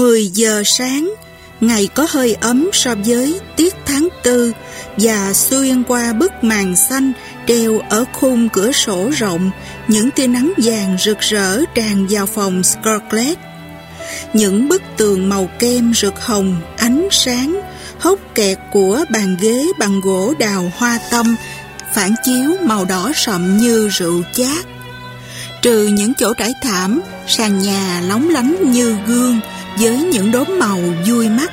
10 giờ sáng, ngày có hơi ấm so với tiết tháng tư và xuyên qua bức màn xanh treo ở khung cửa sổ rộng, những tia nắng vàng rực rỡ tràn vào phòng Scarlett. Những bức tường màu kem rực hồng, ánh sáng, hốc kẹt của bàn ghế bằng gỗ đào hoa tâm, phản chiếu màu đỏ sậm như rượu chát. Trừ những chỗ trải thảm, sàn nhà lóng lánh như gương với những đốm màu vui mắt.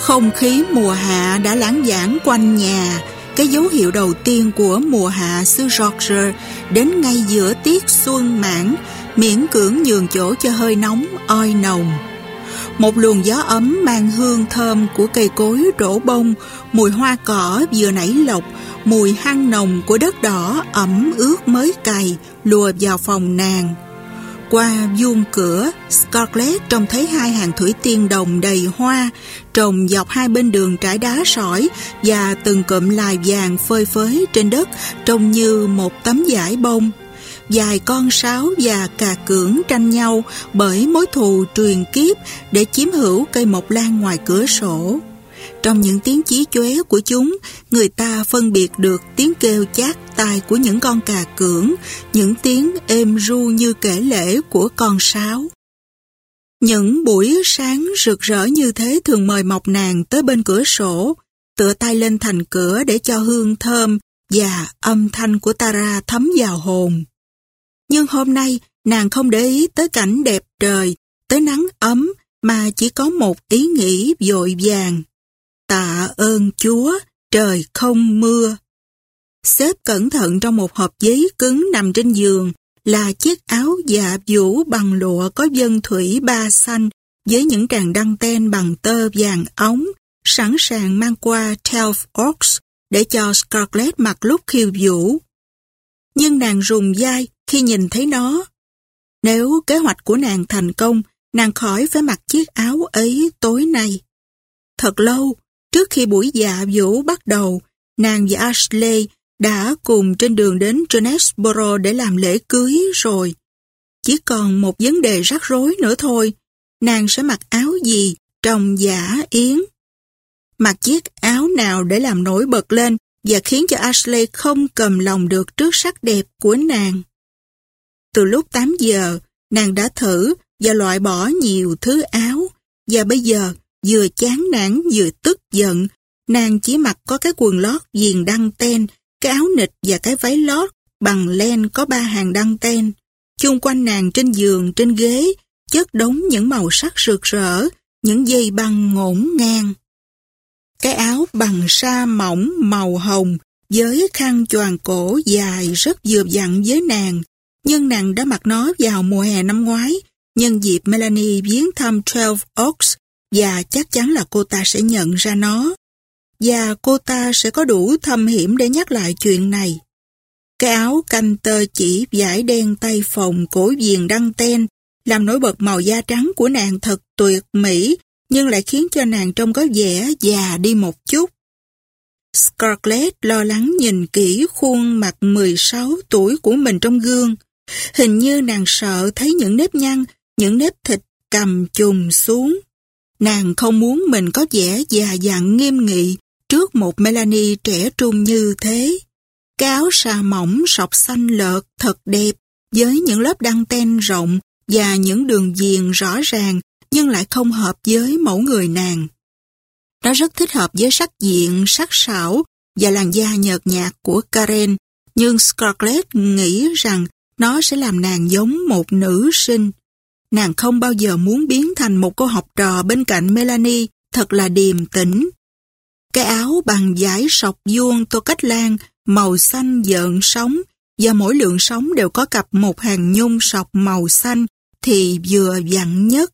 Không khí mùa hạ đã lãng giảng quanh nhà, cái dấu hiệu đầu tiên của mùa hạ xứ Georgia đến ngay giữa tiết xuân mãn, miễn cưỡng nhường chỗ cho hơi nóng, oi nồng. Một luồng gió ấm mang hương thơm của cây cối đổ bông, mùi hoa cỏ vừa nảy lộc, mùi hăng nồng của đất đỏ ẩm ướt mới cày lùa vào phòng nàng. Qua vuông cửa, Scarlett trông thấy hai hàng thủy tiên đồng đầy hoa, trồng dọc hai bên đường trải đá sỏi và từng cụm lại vàng phơi phới trên đất trông như một tấm vải bông. Dài con sáo và cà cưỡng tranh nhau bởi mối thù truyền kiếp để chiếm hữu cây mộc lan ngoài cửa sổ. Trong những tiếng chí chóe của chúng, người ta phân biệt được tiếng kêu chát tai của những con cà cưỡng, những tiếng êm ru như kể lễ của con sáo. Những buổi sáng rực rỡ như thế thường mời mọc nàng tới bên cửa sổ, tựa tay lên thành cửa để cho hương thơm và âm thanh của Tara thấm vào hồn. Nhưng hôm nay, nàng không để ý tới cảnh đẹp trời, tới nắng ấm, mà chỉ có một ý nghĩ vội vàng. Tạ ơn Chúa, trời không mưa. Xếp cẩn thận trong một hộp giấy cứng nằm trên giường là chiếc áo dạ vũ bằng lụa có dân thủy ba xanh với những tràng đăng ten bằng tơ vàng ống sẵn sàng mang qua Telf Oaks để cho Scarlett mặc lúc khiêu vũ. Nhưng nàng rùng dai khi nhìn thấy nó. Nếu kế hoạch của nàng thành công, nàng khỏi phải mặc chiếc áo ấy tối nay. Thật lâu, trước khi buổi dạ vũ bắt đầu, nàng và Ashley đã cùng trên đường đến Jonesboro để làm lễ cưới rồi. Chỉ còn một vấn đề rắc rối nữa thôi, nàng sẽ mặc áo gì trong giả yến. Mặc chiếc áo nào để làm nổi bật lên và khiến cho Ashley không cầm lòng được trước sắc đẹp của nàng. Từ lúc 8 giờ, nàng đã thử và loại bỏ nhiều thứ áo và bây giờ vừa chán nản vừa tức giận nàng chỉ mặc có cái quần lót viền đăng ten cái áo nịch và cái váy lót bằng len có ba hàng đăng ten. Chung quanh nàng trên giường, trên ghế, chất đống những màu sắc rực rỡ, những dây băng ngổn ngang. Cái áo bằng sa mỏng màu hồng với khăn choàng cổ dài rất vừa dặn với nàng, nhưng nàng đã mặc nó vào mùa hè năm ngoái, nhân dịp Melanie viếng thăm 12 Oaks và chắc chắn là cô ta sẽ nhận ra nó và cô ta sẽ có đủ thâm hiểm để nhắc lại chuyện này. Cái áo canh tơ chỉ vải đen tay phòng cổ viền đăng ten làm nổi bật màu da trắng của nàng thật tuyệt mỹ nhưng lại khiến cho nàng trông có vẻ già đi một chút. Scarlett lo lắng nhìn kỹ khuôn mặt 16 tuổi của mình trong gương. Hình như nàng sợ thấy những nếp nhăn, những nếp thịt cầm chùm xuống. Nàng không muốn mình có vẻ già dặn nghiêm nghị trước một Melanie trẻ trung như thế. Cái áo xà mỏng sọc xanh lợt thật đẹp với những lớp đăng ten rộng và những đường viền rõ ràng nhưng lại không hợp với mẫu người nàng. Nó rất thích hợp với sắc diện, sắc sảo và làn da nhợt nhạt của Karen, nhưng Scarlett nghĩ rằng nó sẽ làm nàng giống một nữ sinh. Nàng không bao giờ muốn biến thành một cô học trò bên cạnh Melanie thật là điềm tĩnh. Cái áo bằng vải sọc vuông tô cách lan, màu xanh dợn sóng, và mỗi lượng sóng đều có cặp một hàng nhung sọc màu xanh thì vừa vặn nhất.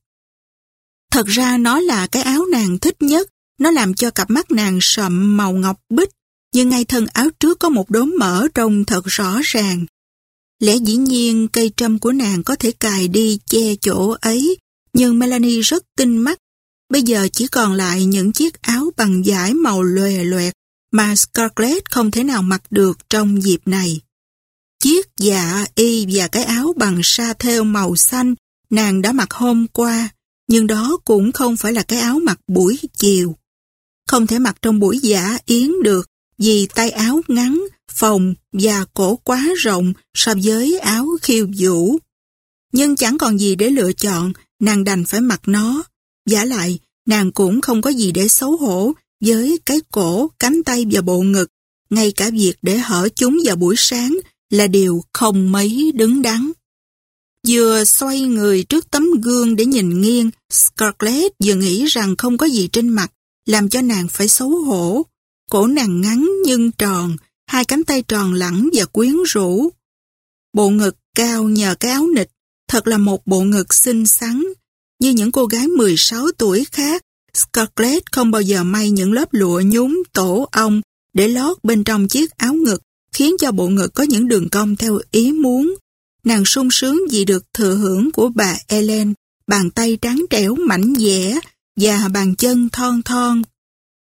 Thật ra nó là cái áo nàng thích nhất, nó làm cho cặp mắt nàng sậm màu ngọc bích, nhưng ngay thân áo trước có một đốm mỡ trông thật rõ ràng. Lẽ dĩ nhiên cây trâm của nàng có thể cài đi che chỗ ấy, nhưng Melanie rất tinh mắt Bây giờ chỉ còn lại những chiếc áo bằng vải màu lòe loẹt mà Scarlett không thể nào mặc được trong dịp này. Chiếc dạ y và cái áo bằng sa thêu màu xanh nàng đã mặc hôm qua, nhưng đó cũng không phải là cái áo mặc buổi chiều. Không thể mặc trong buổi giả yến được, vì tay áo ngắn, phòng và cổ quá rộng so với áo khiêu vũ. Nhưng chẳng còn gì để lựa chọn, nàng đành phải mặc nó. Giả lại, nàng cũng không có gì để xấu hổ với cái cổ, cánh tay và bộ ngực. Ngay cả việc để hở chúng vào buổi sáng là điều không mấy đứng đắn. Vừa xoay người trước tấm gương để nhìn nghiêng, Scarlett vừa nghĩ rằng không có gì trên mặt, làm cho nàng phải xấu hổ. Cổ nàng ngắn nhưng tròn, hai cánh tay tròn lẳng và quyến rũ. Bộ ngực cao nhờ cái áo nịch, thật là một bộ ngực xinh xắn. Như những cô gái 16 tuổi khác, Scarlett không bao giờ may những lớp lụa nhúng tổ ong để lót bên trong chiếc áo ngực, khiến cho bộ ngực có những đường cong theo ý muốn. Nàng sung sướng vì được thừa hưởng của bà Ellen, bàn tay trắng trẻo mảnh dẻ và bàn chân thon thon.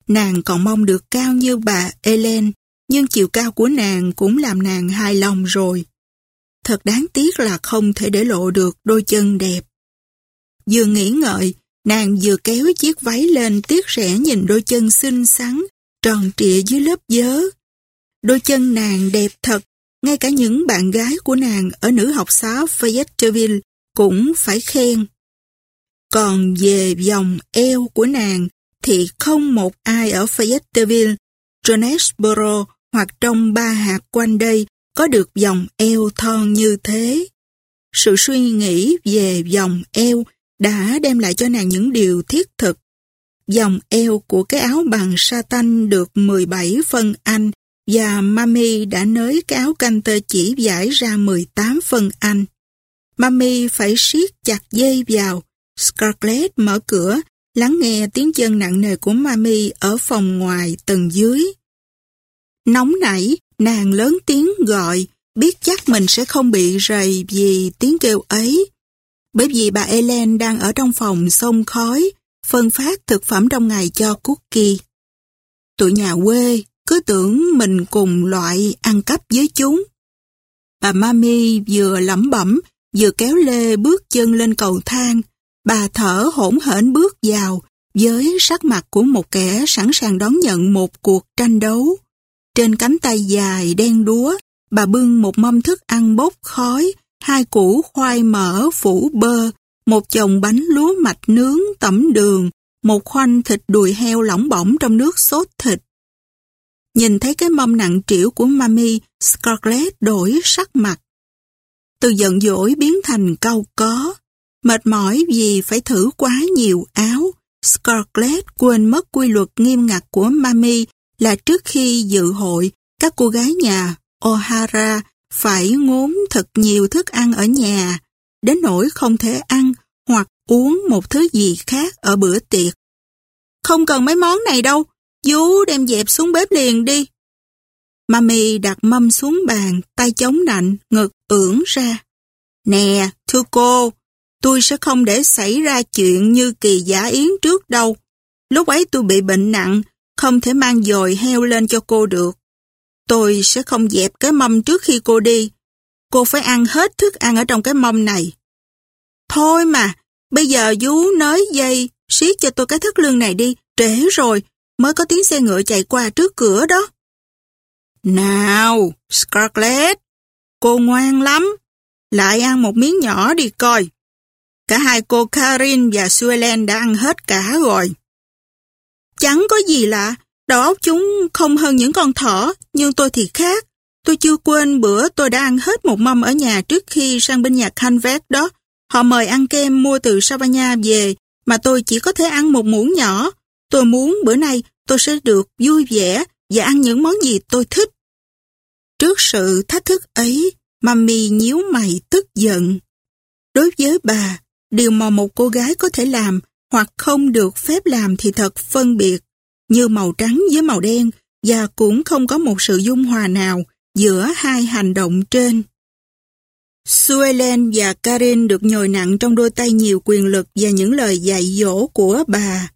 Nàng còn mong được cao như bà Ellen, nhưng chiều cao của nàng cũng làm nàng hài lòng rồi. Thật đáng tiếc là không thể để lộ được đôi chân đẹp. Vừa nghĩ ngợi, nàng vừa kéo chiếc váy lên tiếc rẻ nhìn đôi chân xinh xắn, tròn trịa dưới lớp dớ. Đôi chân nàng đẹp thật, ngay cả những bạn gái của nàng ở nữ học xá Fayetteville cũng phải khen. Còn về vòng eo của nàng thì không một ai ở Fayetteville, Jonesboro hoặc trong ba hạt quanh đây có được dòng eo thon như thế. Sự suy nghĩ về dòng eo đã đem lại cho nàng những điều thiết thực. Dòng eo của cái áo bằng sa tanh được 17 phân Anh và Mami đã nới cái áo canh tơ chỉ giải ra 18 phân Anh. Mami phải siết chặt dây vào. Scarlett mở cửa, lắng nghe tiếng chân nặng nề của Mami ở phòng ngoài tầng dưới. Nóng nảy, nàng lớn tiếng gọi, biết chắc mình sẽ không bị rầy vì tiếng kêu ấy. Bởi vì bà Ellen đang ở trong phòng sông khói, phân phát thực phẩm trong ngày cho Cookie. Tụi nhà quê cứ tưởng mình cùng loại ăn cắp với chúng. Bà Mami vừa lẩm bẩm, vừa kéo lê bước chân lên cầu thang. Bà thở hỗn hển bước vào, với sắc mặt của một kẻ sẵn sàng đón nhận một cuộc tranh đấu. Trên cánh tay dài đen đúa, bà bưng một mâm thức ăn bốc khói, hai củ khoai mỡ phủ bơ, một chồng bánh lúa mạch nướng tẩm đường, một khoanh thịt đùi heo lỏng bỏng trong nước sốt thịt. Nhìn thấy cái mâm nặng trĩu của Mami, Scarlett đổi sắc mặt. Từ giận dỗi biến thành cau có. Mệt mỏi vì phải thử quá nhiều áo, Scarlett quên mất quy luật nghiêm ngặt của Mami là trước khi dự hội, các cô gái nhà O'Hara phải ngốn thật nhiều thức ăn ở nhà, đến nỗi không thể ăn hoặc uống một thứ gì khác ở bữa tiệc. Không cần mấy món này đâu, Vú đem dẹp xuống bếp liền đi. Mami đặt mâm xuống bàn, tay chống nạnh, ngực ưỡn ra. Nè, thưa cô, tôi sẽ không để xảy ra chuyện như kỳ giả yến trước đâu. Lúc ấy tôi bị bệnh nặng, không thể mang dồi heo lên cho cô được. Tôi sẽ không dẹp cái mâm trước khi cô đi. Cô phải ăn hết thức ăn ở trong cái mâm này. Thôi mà, bây giờ vú nới dây, siết cho tôi cái thất lương này đi, trễ rồi, mới có tiếng xe ngựa chạy qua trước cửa đó. Nào, Scarlett, cô ngoan lắm, lại ăn một miếng nhỏ đi coi. Cả hai cô Karin và Suelen đã ăn hết cả rồi. Chẳng có gì lạ, đầu óc chúng không hơn những con thỏ, nhưng tôi thì khác. Tôi chưa quên bữa tôi đã ăn hết một mâm ở nhà trước khi sang bên nhà Canvet đó. Họ mời ăn kem mua từ Savanya về, mà tôi chỉ có thể ăn một muỗng nhỏ. Tôi muốn bữa nay tôi sẽ được vui vẻ và ăn những món gì tôi thích. Trước sự thách thức ấy, Mami nhíu mày tức giận. Đối với bà, điều mà một cô gái có thể làm hoặc không được phép làm thì thật phân biệt, như màu trắng với màu đen và cũng không có một sự dung hòa nào giữa hai hành động trên. Suelen và Karin được nhồi nặng trong đôi tay nhiều quyền lực và những lời dạy dỗ của bà.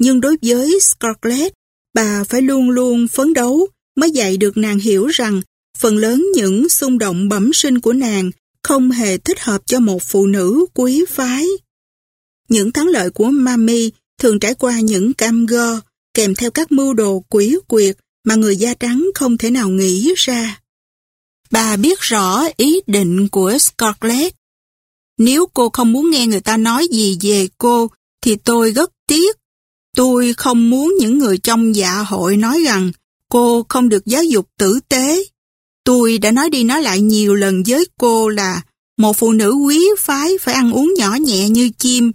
Nhưng đối với Scarlett, bà phải luôn luôn phấn đấu mới dạy được nàng hiểu rằng phần lớn những xung động bẩm sinh của nàng không hề thích hợp cho một phụ nữ quý phái. Những thắng lợi của Mami thường trải qua những cam go, kèm theo các mưu đồ quỷ quyệt mà người da trắng không thể nào nghĩ ra. Bà biết rõ ý định của Scarlett. Nếu cô không muốn nghe người ta nói gì về cô, thì tôi rất tiếc. Tôi không muốn những người trong dạ hội nói rằng cô không được giáo dục tử tế. Tôi đã nói đi nói lại nhiều lần với cô là một phụ nữ quý phái phải ăn uống nhỏ nhẹ như chim.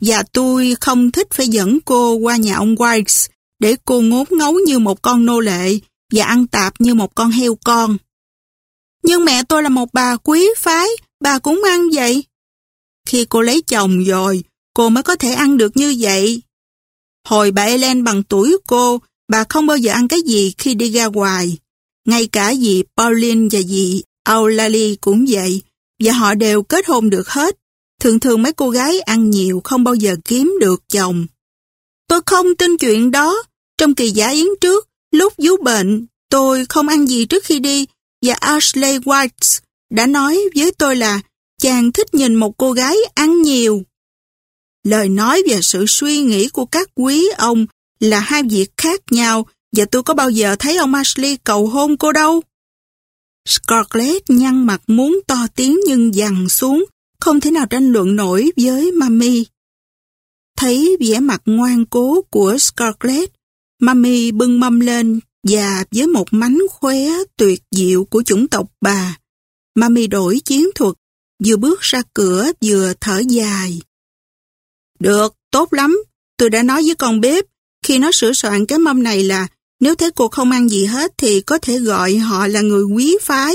Và tôi không thích phải dẫn cô qua nhà ông White để cô ngốn ngấu như một con nô lệ và ăn tạp như một con heo con. Nhưng mẹ tôi là một bà quý phái, bà cũng ăn vậy. Khi cô lấy chồng rồi, cô mới có thể ăn được như vậy. Hồi bà Ellen bằng tuổi cô, bà không bao giờ ăn cái gì khi đi ra ngoài. Ngay cả dì Pauline và dì Aulali cũng vậy, và họ đều kết hôn được hết. Thường thường mấy cô gái ăn nhiều không bao giờ kiếm được chồng. Tôi không tin chuyện đó. Trong kỳ giả yến trước, lúc vú bệnh, tôi không ăn gì trước khi đi và Ashley White đã nói với tôi là chàng thích nhìn một cô gái ăn nhiều. Lời nói và sự suy nghĩ của các quý ông là hai việc khác nhau và tôi có bao giờ thấy ông Ashley cầu hôn cô đâu. Scarlett nhăn mặt muốn to tiếng nhưng dằn xuống, không thể nào tranh luận nổi với Mami. Thấy vẻ mặt ngoan cố của Scarlett, Mami bưng mâm lên và với một mánh khóe tuyệt diệu của chủng tộc bà, Mami đổi chiến thuật, vừa bước ra cửa vừa thở dài. Được, tốt lắm, tôi đã nói với con bếp, khi nó sửa soạn cái mâm này là nếu thế cô không ăn gì hết thì có thể gọi họ là người quý phái.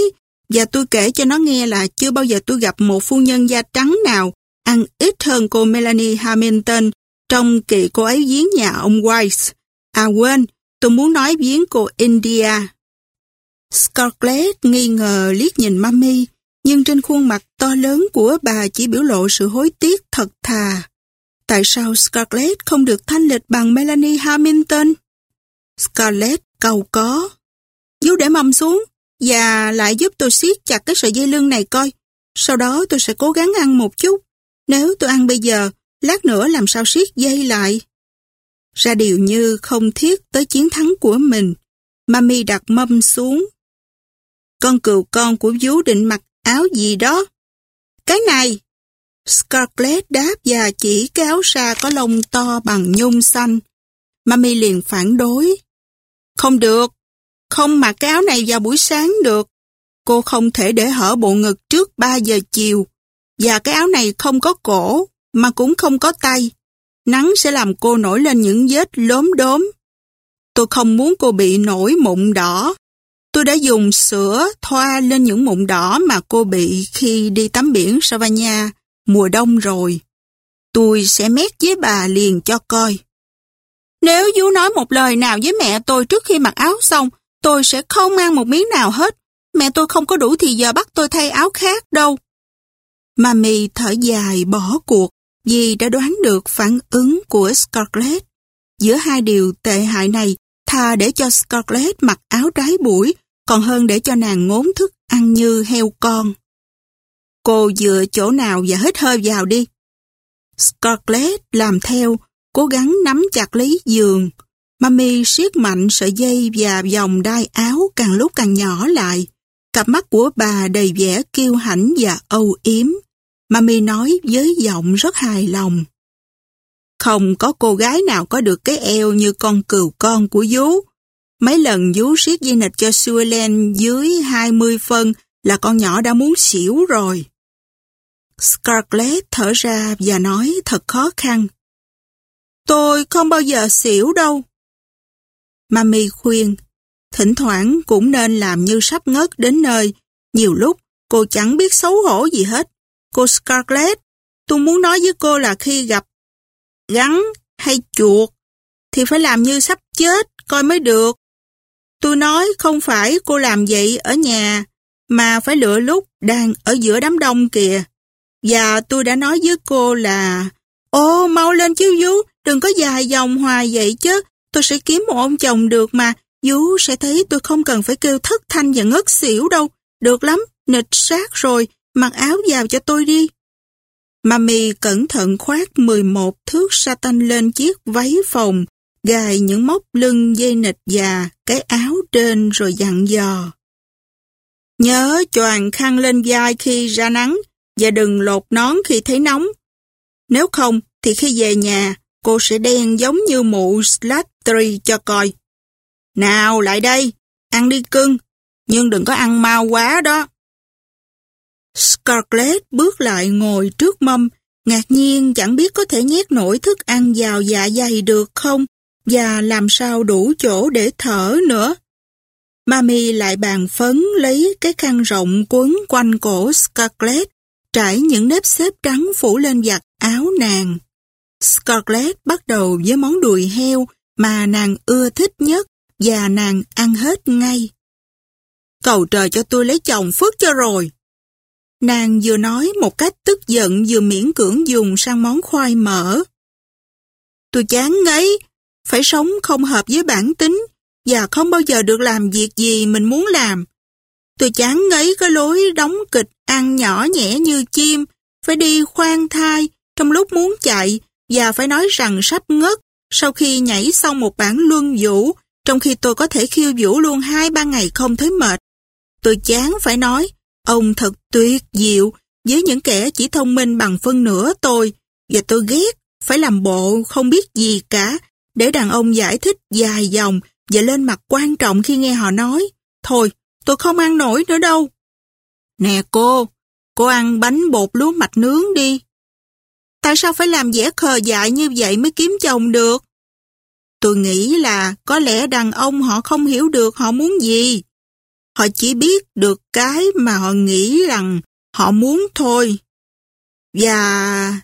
Và tôi kể cho nó nghe là chưa bao giờ tôi gặp một phu nhân da trắng nào ăn ít hơn cô Melanie Hamilton trong kỳ cô ấy viếng nhà ông Weiss. À quên, tôi muốn nói viếng cô India. Scarlett nghi ngờ liếc nhìn Mami, nhưng trên khuôn mặt to lớn của bà chỉ biểu lộ sự hối tiếc thật thà. Tại sao Scarlett không được thanh lịch bằng Melanie Hamilton? Scarlett cầu có. Dú để mâm xuống và lại giúp tôi siết chặt cái sợi dây lưng này coi. Sau đó tôi sẽ cố gắng ăn một chút. Nếu tôi ăn bây giờ, lát nữa làm sao siết dây lại. Ra điều như không thiết tới chiến thắng của mình. Mami đặt mâm xuống. Con cừu con của vú định mặc áo gì đó. Cái này! Scarlett đáp và chỉ cái áo xa có lông to bằng nhung xanh. Mami liền phản đối. Không được, không mặc cái áo này vào buổi sáng được. Cô không thể để hở bộ ngực trước 3 giờ chiều. Và cái áo này không có cổ, mà cũng không có tay. Nắng sẽ làm cô nổi lên những vết lốm đốm. Tôi không muốn cô bị nổi mụn đỏ. Tôi đã dùng sữa thoa lên những mụn đỏ mà cô bị khi đi tắm biển Savannah mùa đông rồi. Tôi sẽ mét với bà liền cho coi. Nếu chú nói một lời nào với mẹ tôi trước khi mặc áo xong, tôi sẽ không ăn một miếng nào hết. Mẹ tôi không có đủ thì giờ bắt tôi thay áo khác đâu. Mami thở dài bỏ cuộc vì đã đoán được phản ứng của Scarlett. Giữa hai điều tệ hại này, thà để cho Scarlett mặc áo trái buổi, còn hơn để cho nàng ngốn thức ăn như heo con. Cô dựa chỗ nào và hít hơi vào đi. Scarlett làm theo, cố gắng nắm chặt lấy giường. Mami siết mạnh sợi dây và vòng đai áo càng lúc càng nhỏ lại. Cặp mắt của bà đầy vẻ kiêu hãnh và âu yếm. Mami nói với giọng rất hài lòng. Không có cô gái nào có được cái eo như con cừu con của vú. Mấy lần vú siết dây nịch cho Suelen dưới 20 phân là con nhỏ đã muốn xỉu rồi. Scarlett thở ra và nói thật khó khăn. Tôi không bao giờ xỉu đâu. Mami khuyên, thỉnh thoảng cũng nên làm như sắp ngất đến nơi. Nhiều lúc cô chẳng biết xấu hổ gì hết. Cô Scarlett, tôi muốn nói với cô là khi gặp gắn hay chuột thì phải làm như sắp chết coi mới được. Tôi nói không phải cô làm vậy ở nhà mà phải lựa lúc đang ở giữa đám đông kìa. Và tôi đã nói với cô là Ô mau lên chứ vú, đừng có dài dòng hoài vậy chứ. Tôi sẽ kiếm một ông chồng được mà. Vú sẽ thấy tôi không cần phải kêu thất thanh và ngất xỉu đâu. Được lắm, nịch sát rồi. mặc áo vào cho tôi đi. Mami cẩn thận khoác 11 thước Satan lên chiếc váy phòng, gài những móc lưng dây nịch già, cái áo trên rồi dặn dò. Nhớ choàng khăn lên vai khi ra nắng và đừng lột nón khi thấy nóng. Nếu không thì khi về nhà cô sẽ đen giống như mụ Slattery cho coi. Nào lại đây, ăn đi cưng, nhưng đừng có ăn mau quá đó. Scarlett bước lại ngồi trước mâm, ngạc nhiên chẳng biết có thể nhét nổi thức ăn vào dạ dày được không, và làm sao đủ chỗ để thở nữa. Mami lại bàn phấn lấy cái khăn rộng quấn quanh cổ Scarlett, trải những nếp xếp trắng phủ lên giặt áo nàng. Scarlett bắt đầu với món đùi heo mà nàng ưa thích nhất và nàng ăn hết ngay. Cầu trời cho tôi lấy chồng phước cho rồi. Nàng vừa nói một cách tức giận vừa miễn cưỡng dùng sang món khoai mỡ. Tôi chán ngấy, phải sống không hợp với bản tính và không bao giờ được làm việc gì mình muốn làm. Tôi chán ngấy cái lối đóng kịch ăn nhỏ nhẹ như chim, phải đi khoan thai trong lúc muốn chạy và phải nói rằng sắp ngất sau khi nhảy xong một bản luân vũ trong khi tôi có thể khiêu vũ luôn hai ba ngày không thấy mệt. Tôi chán phải nói, ông thật tuyệt diệu với những kẻ chỉ thông minh bằng phân nửa tôi và tôi ghét phải làm bộ không biết gì cả để đàn ông giải thích dài dòng và lên mặt quan trọng khi nghe họ nói. Thôi, tôi không ăn nổi nữa đâu. Nè cô, cô ăn bánh bột lúa mạch nướng đi. Tại sao phải làm vẻ khờ dại như vậy mới kiếm chồng được? Tôi nghĩ là có lẽ đàn ông họ không hiểu được họ muốn gì. Họ chỉ biết được cái mà họ nghĩ rằng họ muốn thôi. Và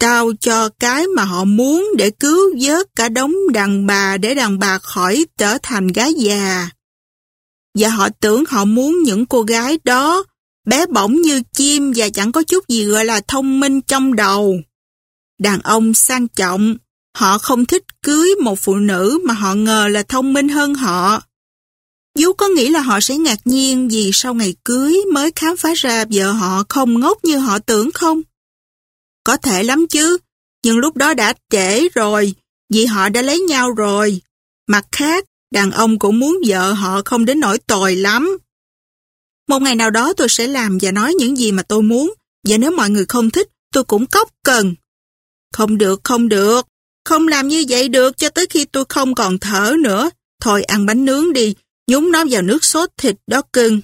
trao cho cái mà họ muốn để cứu vớt cả đống đàn bà để đàn bà khỏi trở thành gái già. Và họ tưởng họ muốn những cô gái đó, bé bỏng như chim và chẳng có chút gì gọi là thông minh trong đầu. Đàn ông sang trọng, họ không thích cưới một phụ nữ mà họ ngờ là thông minh hơn họ. Dú có nghĩ là họ sẽ ngạc nhiên vì sau ngày cưới mới khám phá ra vợ họ không ngốc như họ tưởng không? Có thể lắm chứ, nhưng lúc đó đã trễ rồi, vì họ đã lấy nhau rồi. Mặt khác, đàn ông cũng muốn vợ họ không đến nỗi tồi lắm. Một ngày nào đó tôi sẽ làm và nói những gì mà tôi muốn, và nếu mọi người không thích, tôi cũng cóc cần. Không được, không được, không làm như vậy được cho tới khi tôi không còn thở nữa. Thôi ăn bánh nướng đi, nhúng nó vào nước sốt thịt đó cưng.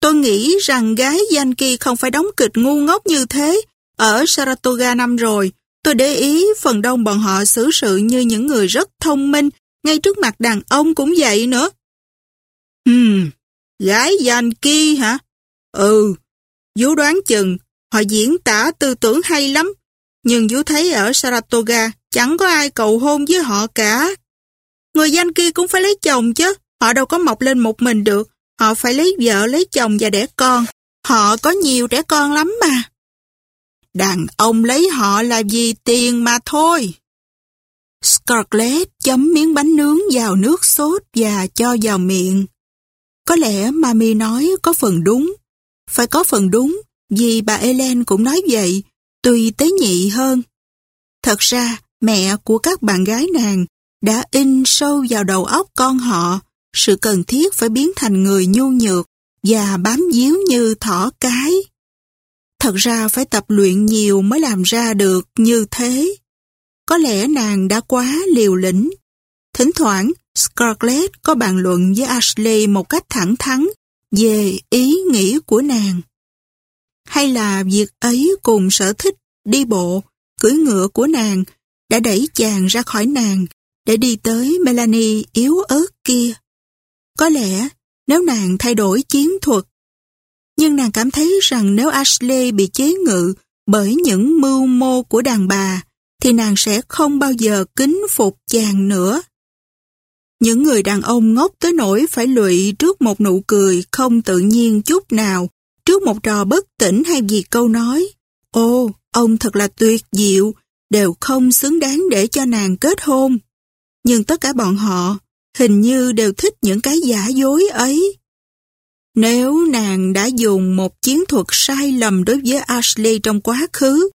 Tôi nghĩ rằng gái danh kia không phải đóng kịch ngu ngốc như thế. Ở Saratoga năm rồi, tôi để ý phần đông bọn họ xử sự như những người rất thông minh, ngay trước mặt đàn ông cũng vậy nữa. Hmm, gái danh kia hả? Ừ, Vú đoán chừng, họ diễn tả tư tưởng hay lắm, nhưng Vú thấy ở Saratoga chẳng có ai cầu hôn với họ cả. Người danh kia cũng phải lấy chồng chứ, họ đâu có mọc lên một mình được, họ phải lấy vợ, lấy chồng và đẻ con. Họ có nhiều trẻ con lắm mà. Đàn ông lấy họ là vì tiền mà thôi. Scarlett chấm miếng bánh nướng vào nước sốt và cho vào miệng. Có lẽ Mami nói có phần đúng. Phải có phần đúng, vì bà Ellen cũng nói vậy, tuy tế nhị hơn. Thật ra, mẹ của các bạn gái nàng đã in sâu vào đầu óc con họ sự cần thiết phải biến thành người nhu nhược và bám díu như thỏ cái. Thật ra phải tập luyện nhiều mới làm ra được như thế. Có lẽ nàng đã quá liều lĩnh. Thỉnh thoảng, Scarlett có bàn luận với Ashley một cách thẳng thắn về ý nghĩ của nàng. Hay là việc ấy cùng sở thích đi bộ, cưỡi ngựa của nàng đã đẩy chàng ra khỏi nàng để đi tới Melanie yếu ớt kia. Có lẽ nếu nàng thay đổi chiến thuật, nhưng nàng cảm thấy rằng nếu Ashley bị chế ngự bởi những mưu mô của đàn bà, thì nàng sẽ không bao giờ kính phục chàng nữa. Những người đàn ông ngốc tới nỗi phải lụy trước một nụ cười không tự nhiên chút nào, trước một trò bất tỉnh hay vì câu nói. Ô, ông thật là tuyệt diệu, đều không xứng đáng để cho nàng kết hôn. Nhưng tất cả bọn họ hình như đều thích những cái giả dối ấy. Nếu nàng đã dùng một chiến thuật sai lầm đối với Ashley trong quá khứ,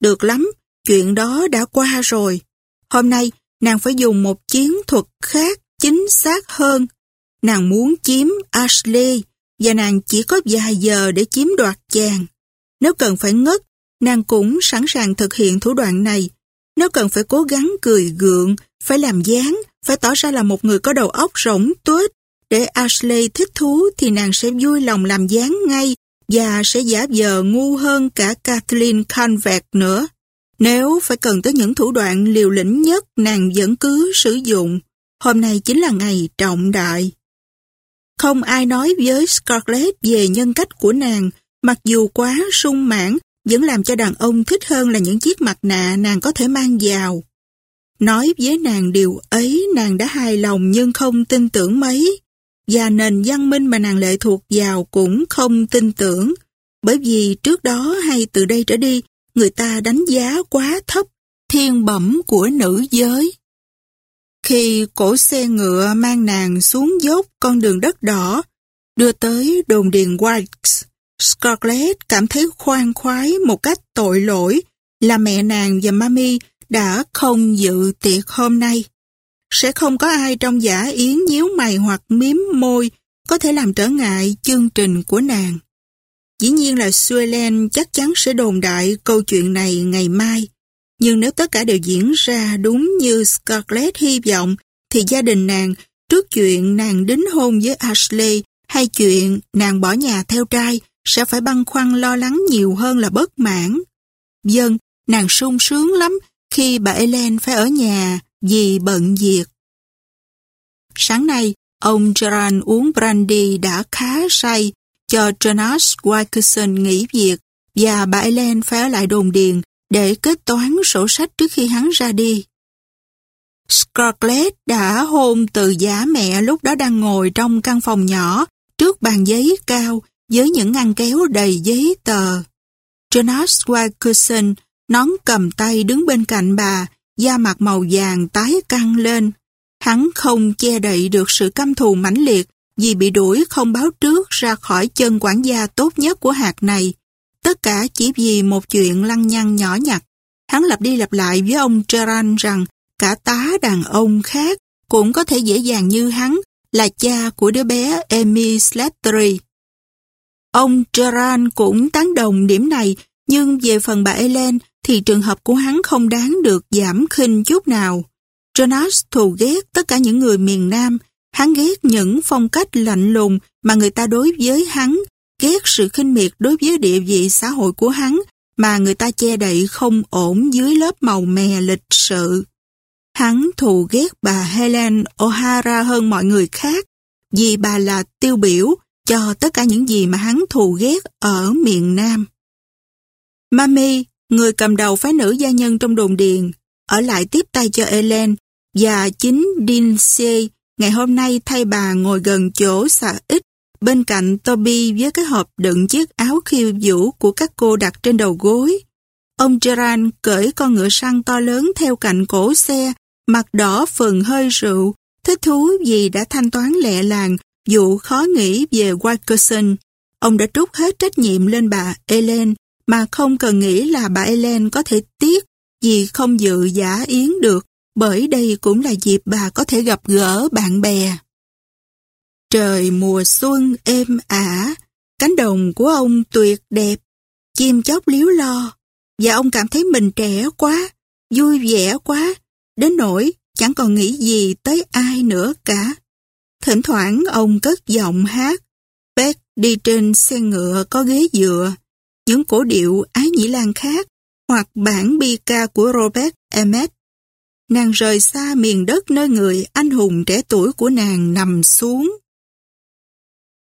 được lắm, chuyện đó đã qua rồi. Hôm nay, nàng phải dùng một chiến thuật khác chính xác hơn. Nàng muốn chiếm Ashley và nàng chỉ có vài giờ để chiếm đoạt chàng. Nếu cần phải ngất, nàng cũng sẵn sàng thực hiện thủ đoạn này. Nếu cần phải cố gắng cười gượng, phải làm dáng, phải tỏ ra là một người có đầu óc rỗng tuếch, để Ashley thích thú thì nàng sẽ vui lòng làm dáng ngay và sẽ giả vờ ngu hơn cả Kathleen Convert nữa. Nếu phải cần tới những thủ đoạn liều lĩnh nhất nàng vẫn cứ sử dụng. Hôm nay chính là ngày trọng đại. Không ai nói với Scarlett về nhân cách của nàng, mặc dù quá sung mãn, vẫn làm cho đàn ông thích hơn là những chiếc mặt nạ nàng có thể mang vào. Nói với nàng điều ấy nàng đã hài lòng nhưng không tin tưởng mấy. Và nền văn minh mà nàng lệ thuộc vào cũng không tin tưởng. Bởi vì trước đó hay từ đây trở đi, người ta đánh giá quá thấp thiên bẩm của nữ giới. Khi cổ xe ngựa mang nàng xuống dốc con đường đất đỏ, đưa tới đồn điền White's, Scarlett cảm thấy khoan khoái một cách tội lỗi là mẹ nàng và mami đã không dự tiệc hôm nay. Sẽ không có ai trong giả yến nhíu mày hoặc miếm môi có thể làm trở ngại chương trình của nàng. Dĩ nhiên là Suelen chắc chắn sẽ đồn đại câu chuyện này ngày mai. Nhưng nếu tất cả đều diễn ra đúng như Scarlett hy vọng, thì gia đình nàng, trước chuyện nàng đính hôn với Ashley hay chuyện nàng bỏ nhà theo trai, sẽ phải băn khoăn lo lắng nhiều hơn là bất mãn. Dân, nàng sung sướng lắm khi bà Ellen phải ở nhà vì bận việc. Sáng nay, ông Gerard uống brandy đã khá say cho Jonas Wilkerson nghỉ việc và bà Ellen phải ở lại đồn điền để kết toán sổ sách trước khi hắn ra đi. Scarlett đã hôn từ giả mẹ lúc đó đang ngồi trong căn phòng nhỏ trước bàn giấy cao với những ngăn kéo đầy giấy tờ. Jonas Wilkerson nón cầm tay đứng bên cạnh bà, da mặt màu vàng tái căng lên. Hắn không che đậy được sự căm thù mãnh liệt vì bị đuổi không báo trước ra khỏi chân quản gia tốt nhất của hạt này. Tất cả chỉ vì một chuyện lăng nhăng nhỏ nhặt. Hắn lặp đi lặp lại với ông Gerard rằng cả tá đàn ông khác cũng có thể dễ dàng như hắn là cha của đứa bé Amy Slattery. Ông Gerard cũng tán đồng điểm này, nhưng về phần bà Ellen thì trường hợp của hắn không đáng được giảm khinh chút nào. Jonas thù ghét tất cả những người miền Nam, hắn ghét những phong cách lạnh lùng mà người ta đối với hắn, ghét sự khinh miệt đối với địa vị xã hội của hắn mà người ta che đậy không ổn dưới lớp màu mè lịch sự. Hắn thù ghét bà Helen O'Hara hơn mọi người khác vì bà là tiêu biểu cho tất cả những gì mà hắn thù ghét ở miền Nam. Mami, người cầm đầu phái nữ gia nhân trong đồn điền, ở lại tiếp tay cho Ellen và chính Dinsey ngày hôm nay thay bà ngồi gần chỗ xà ít bên cạnh Toby với cái hộp đựng chiếc áo khiêu vũ của các cô đặt trên đầu gối. Ông Gerard cởi con ngựa săn to lớn theo cạnh cổ xe, mặt đỏ phần hơi rượu, thích thú vì đã thanh toán lẹ làng vụ khó nghĩ về Wilkerson. Ông đã trút hết trách nhiệm lên bà Ellen mà không cần nghĩ là bà Ellen có thể tiếc vì không dự giả yến được bởi đây cũng là dịp bà có thể gặp gỡ bạn bè. Trời mùa xuân êm ả, cánh đồng của ông tuyệt đẹp, chim chóc liếu lo, và ông cảm thấy mình trẻ quá, vui vẻ quá, đến nỗi chẳng còn nghĩ gì tới ai nữa cả. Thỉnh thoảng ông cất giọng hát, Bét đi trên xe ngựa có ghế dựa, những cổ điệu ái nhĩ lan khác, hoặc bản bi ca của Robert Emmet. Nàng rời xa miền đất nơi người anh hùng trẻ tuổi của nàng nằm xuống.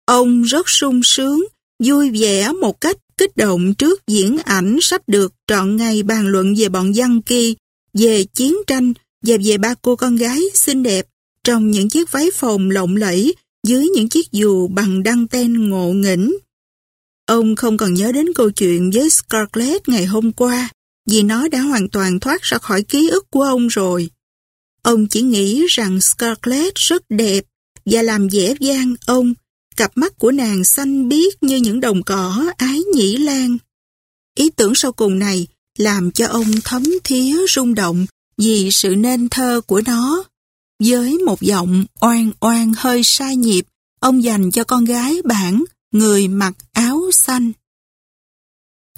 Ông rất sung sướng, vui vẻ một cách kích động trước diễn ảnh sắp được trọn ngày bàn luận về bọn dân kỳ, về chiến tranh và về ba cô con gái xinh đẹp trong những chiếc váy phồng lộng lẫy dưới những chiếc dù bằng đăng ten ngộ nghĩnh. Ông không còn nhớ đến câu chuyện với Scarlett ngày hôm qua vì nó đã hoàn toàn thoát ra khỏi ký ức của ông rồi. Ông chỉ nghĩ rằng Scarlett rất đẹp và làm dễ dàng ông cặp mắt của nàng xanh biếc như những đồng cỏ ái nhĩ lan. Ý tưởng sau cùng này làm cho ông thấm thía rung động vì sự nên thơ của nó. Với một giọng oan oan hơi sai nhịp, ông dành cho con gái bản người mặc áo xanh.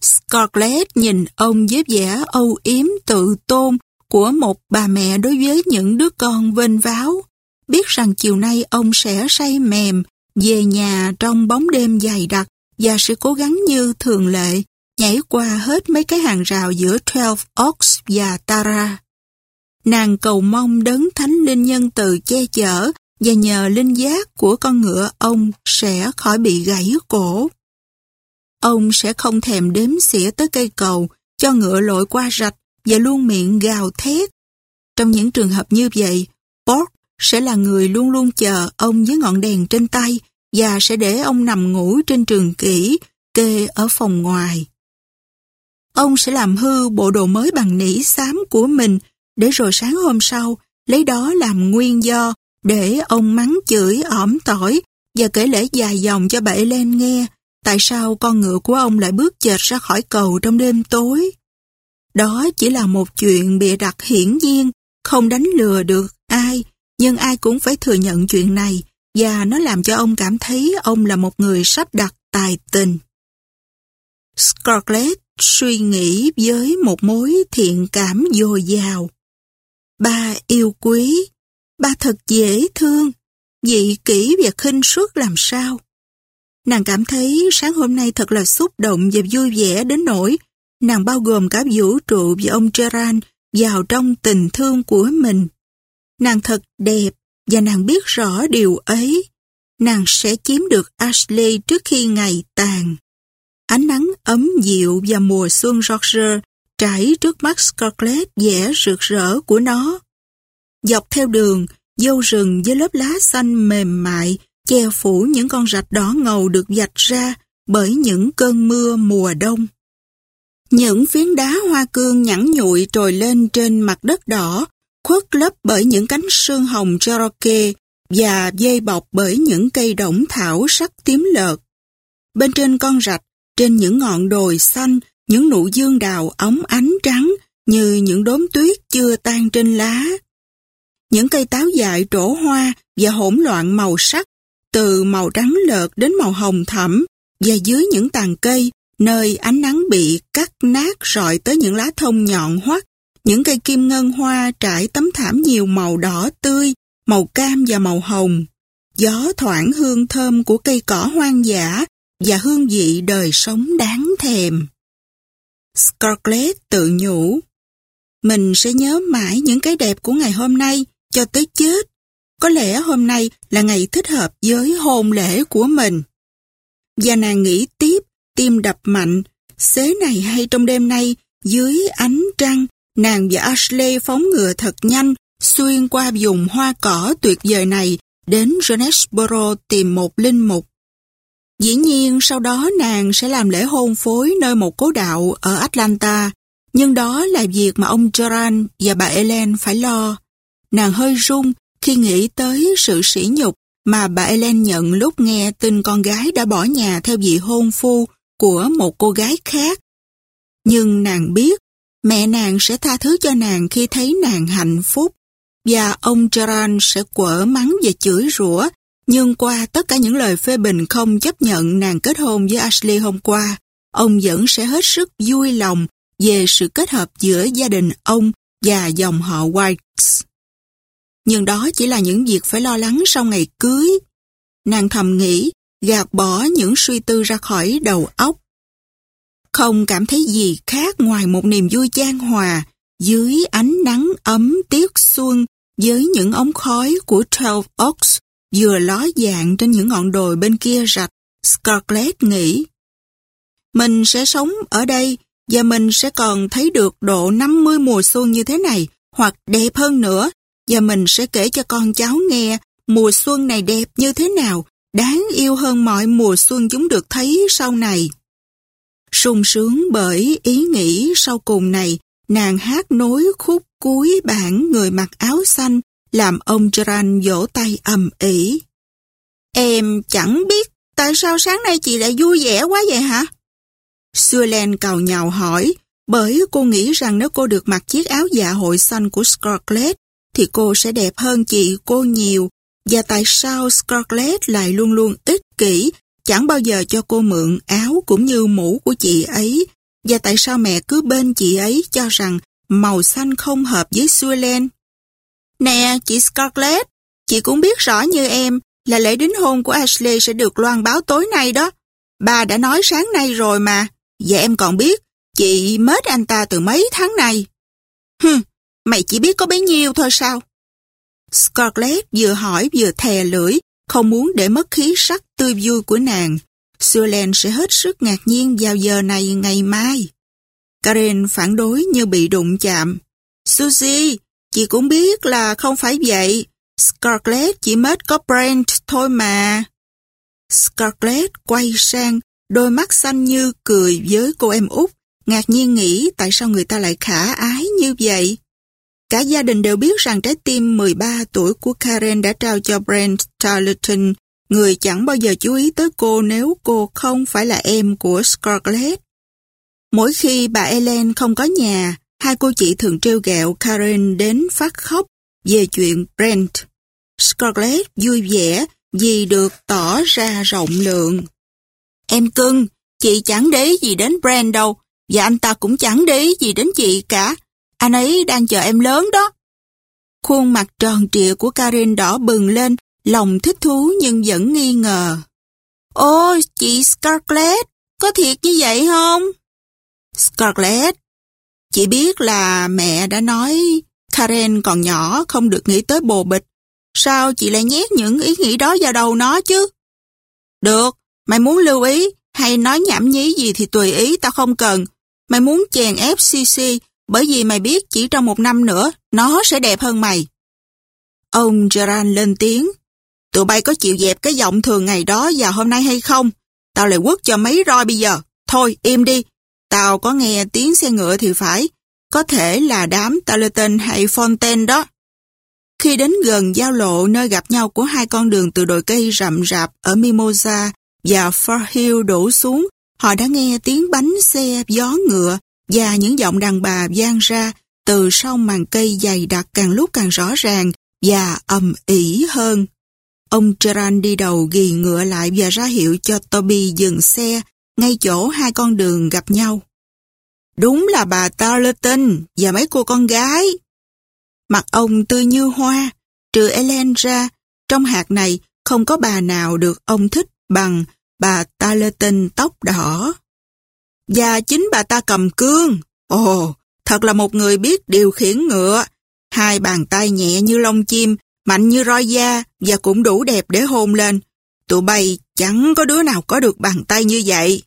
Scarlett nhìn ông với vẻ âu yếm tự tôn của một bà mẹ đối với những đứa con vênh váo, biết rằng chiều nay ông sẽ say mềm về nhà trong bóng đêm dày đặc và sẽ cố gắng như thường lệ nhảy qua hết mấy cái hàng rào giữa Twelve Oaks và Tara. Nàng cầu mong đấng thánh linh nhân từ che chở và nhờ linh giác của con ngựa ông sẽ khỏi bị gãy cổ. Ông sẽ không thèm đếm xỉa tới cây cầu cho ngựa lội qua rạch và luôn miệng gào thét. Trong những trường hợp như vậy, Borg sẽ là người luôn luôn chờ ông với ngọn đèn trên tay và sẽ để ông nằm ngủ trên trường kỷ kê ở phòng ngoài. Ông sẽ làm hư bộ đồ mới bằng nỉ xám của mình để rồi sáng hôm sau lấy đó làm nguyên do để ông mắng chửi ỏm tỏi và kể lễ dài dòng cho bà lên nghe tại sao con ngựa của ông lại bước chệch ra khỏi cầu trong đêm tối. Đó chỉ là một chuyện bịa đặt hiển nhiên, không đánh lừa được ai, nhưng ai cũng phải thừa nhận chuyện này và nó làm cho ông cảm thấy ông là một người sắp đặt tài tình. Scarlett suy nghĩ với một mối thiện cảm dồi dào. Ba yêu quý, ba thật dễ thương, dị kỹ và khinh suất làm sao. Nàng cảm thấy sáng hôm nay thật là xúc động và vui vẻ đến nỗi nàng bao gồm cả vũ trụ và ông Gerard vào trong tình thương của mình. Nàng thật đẹp và nàng biết rõ điều ấy. Nàng sẽ chiếm được Ashley trước khi ngày tàn. Ánh nắng ấm dịu và mùa xuân Roger trải trước mắt Scarlett vẻ rực rỡ của nó. Dọc theo đường, dâu rừng với lớp lá xanh mềm mại che phủ những con rạch đỏ ngầu được vạch ra bởi những cơn mưa mùa đông. Những phiến đá hoa cương nhẵn nhụi trồi lên trên mặt đất đỏ, khuất lấp bởi những cánh sơn hồng Cherokee và dây bọc bởi những cây đổng thảo sắc tím lợt. Bên trên con rạch, trên những ngọn đồi xanh, những nụ dương đào óng ánh trắng như những đốm tuyết chưa tan trên lá. Những cây táo dại trổ hoa và hỗn loạn màu sắc, từ màu trắng lợt đến màu hồng thẫm, và dưới những tàn cây, nơi ánh nắng bị cắt nát rọi tới những lá thông nhọn hoắt, những cây kim ngân hoa trải tấm thảm nhiều màu đỏ tươi, màu cam và màu hồng. Gió thoảng hương thơm của cây cỏ hoang dã và hương vị đời sống đáng thèm. Scarlett tự nhủ, mình sẽ nhớ mãi những cái đẹp của ngày hôm nay cho tới chết. Có lẽ hôm nay là ngày thích hợp với hôn lễ của mình. Và nàng nghĩ tiếp, tim đập mạnh, xế này hay trong đêm nay, dưới ánh trăng, nàng và Ashley phóng ngựa thật nhanh, xuyên qua vùng hoa cỏ tuyệt vời này đến Jonesboro tìm một linh mục. Dĩ nhiên sau đó nàng sẽ làm lễ hôn phối nơi một cố đạo ở Atlanta, nhưng đó là việc mà ông Joran và bà Ellen phải lo. Nàng hơi run khi nghĩ tới sự sỉ nhục mà bà Ellen nhận lúc nghe tin con gái đã bỏ nhà theo vị hôn phu của một cô gái khác. Nhưng nàng biết mẹ nàng sẽ tha thứ cho nàng khi thấy nàng hạnh phúc và ông Joran sẽ quở mắng và chửi rủa nhưng qua tất cả những lời phê bình không chấp nhận nàng kết hôn với Ashley hôm qua, ông vẫn sẽ hết sức vui lòng về sự kết hợp giữa gia đình ông và dòng họ Whites. Nhưng đó chỉ là những việc phải lo lắng sau ngày cưới. Nàng thầm nghĩ, gạt bỏ những suy tư ra khỏi đầu óc. Không cảm thấy gì khác ngoài một niềm vui chan hòa dưới ánh nắng ấm tiết xuân với những ống khói của Twelve Oaks vừa ló dạng trên những ngọn đồi bên kia rạch, Scarlett nghĩ. Mình sẽ sống ở đây và mình sẽ còn thấy được độ 50 mùa xuân như thế này, hoặc đẹp hơn nữa, và mình sẽ kể cho con cháu nghe mùa xuân này đẹp như thế nào, đáng yêu hơn mọi mùa xuân chúng được thấy sau này sung sướng bởi ý nghĩ sau cùng này, nàng hát nối khúc cuối bản người mặc áo xanh làm ông Gerard vỗ tay ầm ĩ. Em chẳng biết tại sao sáng nay chị lại vui vẻ quá vậy hả? Suelen cào nhào hỏi, bởi cô nghĩ rằng nếu cô được mặc chiếc áo dạ hội xanh của Scarlett, thì cô sẽ đẹp hơn chị cô nhiều. Và tại sao Scarlett lại luôn luôn ích kỷ, chẳng bao giờ cho cô mượn áo cũng như mũ của chị ấy? Và tại sao mẹ cứ bên chị ấy cho rằng màu xanh không hợp với Suelen? Nè, chị Scarlett, chị cũng biết rõ như em là lễ đính hôn của Ashley sẽ được loan báo tối nay đó. Bà đã nói sáng nay rồi mà, và em còn biết, chị mết anh ta từ mấy tháng này. Hừm, mày chỉ biết có bấy nhiêu thôi sao? Scarlett vừa hỏi vừa thè lưỡi, không muốn để mất khí sắc tươi vui của nàng. Suelen sẽ hết sức ngạc nhiên vào giờ này ngày mai. Karen phản đối như bị đụng chạm. Susie, chị cũng biết là không phải vậy. Scarlett chỉ mết có Brent thôi mà. Scarlett quay sang, đôi mắt xanh như cười với cô em út, ngạc nhiên nghĩ tại sao người ta lại khả ái như vậy. Cả gia đình đều biết rằng trái tim 13 tuổi của Karen đã trao cho Brent Tarleton, người chẳng bao giờ chú ý tới cô nếu cô không phải là em của Scarlett. Mỗi khi bà Ellen không có nhà, hai cô chị thường trêu ghẹo Karen đến phát khóc về chuyện Brent. Scarlett vui vẻ vì được tỏ ra rộng lượng. Em cưng, chị chẳng để gì đến Brent đâu, và anh ta cũng chẳng để gì đến chị cả. Anh ấy đang chờ em lớn đó. Khuôn mặt tròn trịa của Karen đỏ bừng lên, lòng thích thú nhưng vẫn nghi ngờ. Ôi, chị Scarlett, có thiệt như vậy không? Scarlett, chị biết là mẹ đã nói Karen còn nhỏ không được nghĩ tới bồ bịch. Sao chị lại nhét những ý nghĩ đó vào đầu nó chứ? Được, mày muốn lưu ý hay nói nhảm nhí gì thì tùy ý tao không cần. Mày muốn chèn ép CC bởi vì mày biết chỉ trong một năm nữa nó sẽ đẹp hơn mày. Ông Gerard lên tiếng. Tụi bay có chịu dẹp cái giọng thường ngày đó vào hôm nay hay không? Tao lại quất cho mấy roi bây giờ. Thôi im đi. Tao có nghe tiếng xe ngựa thì phải. Có thể là đám Talaton hay Fontaine đó. Khi đến gần giao lộ nơi gặp nhau của hai con đường từ đồi cây rậm rạp ở Mimosa và Far Hill đổ xuống, họ đã nghe tiếng bánh xe, gió ngựa và những giọng đàn bà vang ra từ sau màn cây dày đặc càng lúc càng rõ ràng và ầm ỉ hơn. Ông Gerard đi đầu ghi ngựa lại và ra hiệu cho Toby dừng xe ngay chỗ hai con đường gặp nhau. Đúng là bà Tarleton và mấy cô con gái. Mặt ông tươi như hoa, trừ Ellen ra, trong hạt này không có bà nào được ông thích bằng bà Tarleton tóc đỏ. Và chính bà ta cầm cương. Ồ, thật là một người biết điều khiển ngựa. Hai bàn tay nhẹ như lông chim, mạnh như roi da và cũng đủ đẹp để hôn lên. Tụi bay chẳng có đứa nào có được bàn tay như vậy.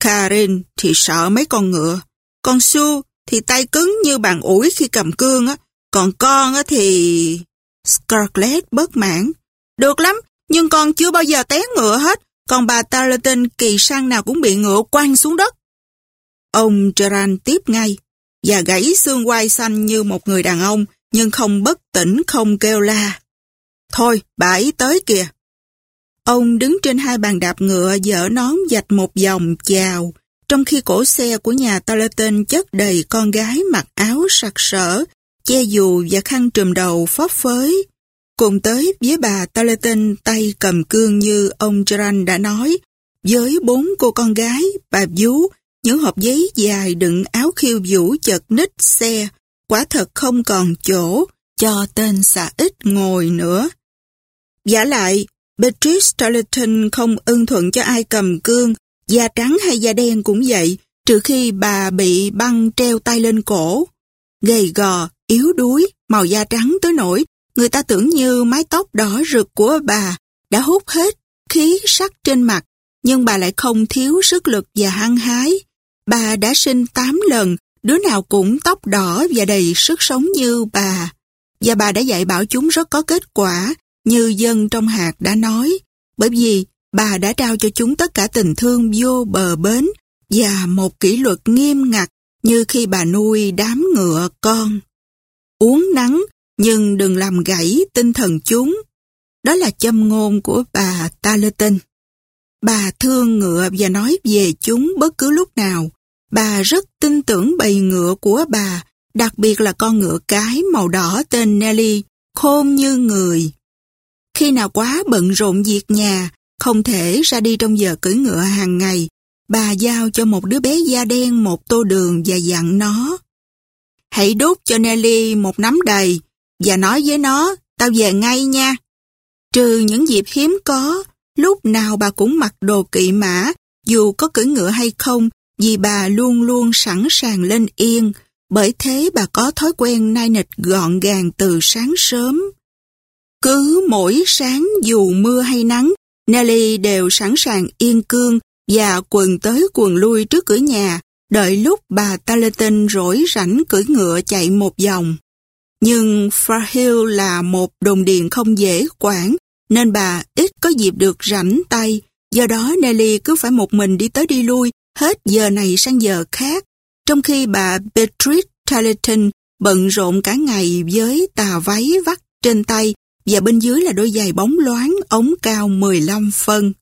Karin thì sợ mấy con ngựa. con Su thì tay cứng như bàn ủi khi cầm cương á. Còn con á thì... Scarlett bất mãn. Được lắm, nhưng con chưa bao giờ té ngựa hết. Còn bà Tarleton kỳ sang nào cũng bị ngựa quăng xuống đất. Ông Gerard tiếp ngay và gãy xương quai xanh như một người đàn ông nhưng không bất tỉnh không kêu la. Thôi, bà ấy tới kìa. Ông đứng trên hai bàn đạp ngựa dở nón dạch một vòng chào, trong khi cổ xe của nhà Tarleton chất đầy con gái mặc áo sặc sỡ, che dù và khăn trùm đầu phấp phới. Cùng tới với bà Tarleton tay cầm cương như ông Gerard đã nói, với bốn cô con gái, bà vú, những hộp giấy dài đựng áo khiêu vũ chật ních xe, quả thật không còn chỗ cho tên xà ít ngồi nữa. Giả lại, Beatrice Tarleton không ưng thuận cho ai cầm cương, da trắng hay da đen cũng vậy, trừ khi bà bị băng treo tay lên cổ. Gầy gò, yếu đuối, màu da trắng tới nổi người ta tưởng như mái tóc đỏ rực của bà đã hút hết khí sắc trên mặt, nhưng bà lại không thiếu sức lực và hăng hái. Bà đã sinh 8 lần, đứa nào cũng tóc đỏ và đầy sức sống như bà. Và bà đã dạy bảo chúng rất có kết quả, như dân trong hạt đã nói, bởi vì bà đã trao cho chúng tất cả tình thương vô bờ bến và một kỷ luật nghiêm ngặt như khi bà nuôi đám ngựa con. Uống nắng, nhưng đừng làm gãy tinh thần chúng. Đó là châm ngôn của bà Tarleton. Bà thương ngựa và nói về chúng bất cứ lúc nào. Bà rất tin tưởng bầy ngựa của bà, đặc biệt là con ngựa cái màu đỏ tên Nelly, khôn như người. Khi nào quá bận rộn việc nhà, không thể ra đi trong giờ cưỡi ngựa hàng ngày, bà giao cho một đứa bé da đen một tô đường và dặn nó. Hãy đốt cho Nelly một nắm đầy và nói với nó, tao về ngay nha. Trừ những dịp hiếm có, lúc nào bà cũng mặc đồ kỵ mã, dù có cưỡi ngựa hay không, vì bà luôn luôn sẵn sàng lên yên, bởi thế bà có thói quen nai nịch gọn gàng từ sáng sớm. Cứ mỗi sáng dù mưa hay nắng, Nelly đều sẵn sàng yên cương và quần tới quần lui trước cửa nhà, đợi lúc bà Tarleton rỗi rảnh cưỡi ngựa chạy một vòng. Nhưng Farhill là một đồn điện không dễ quản, nên bà ít có dịp được rảnh tay, do đó Nelly cứ phải một mình đi tới đi lui, hết giờ này sang giờ khác, trong khi bà Beatrice Tarleton bận rộn cả ngày với tà váy vắt trên tay và bên dưới là đôi giày bóng loáng ống cao 15 phân.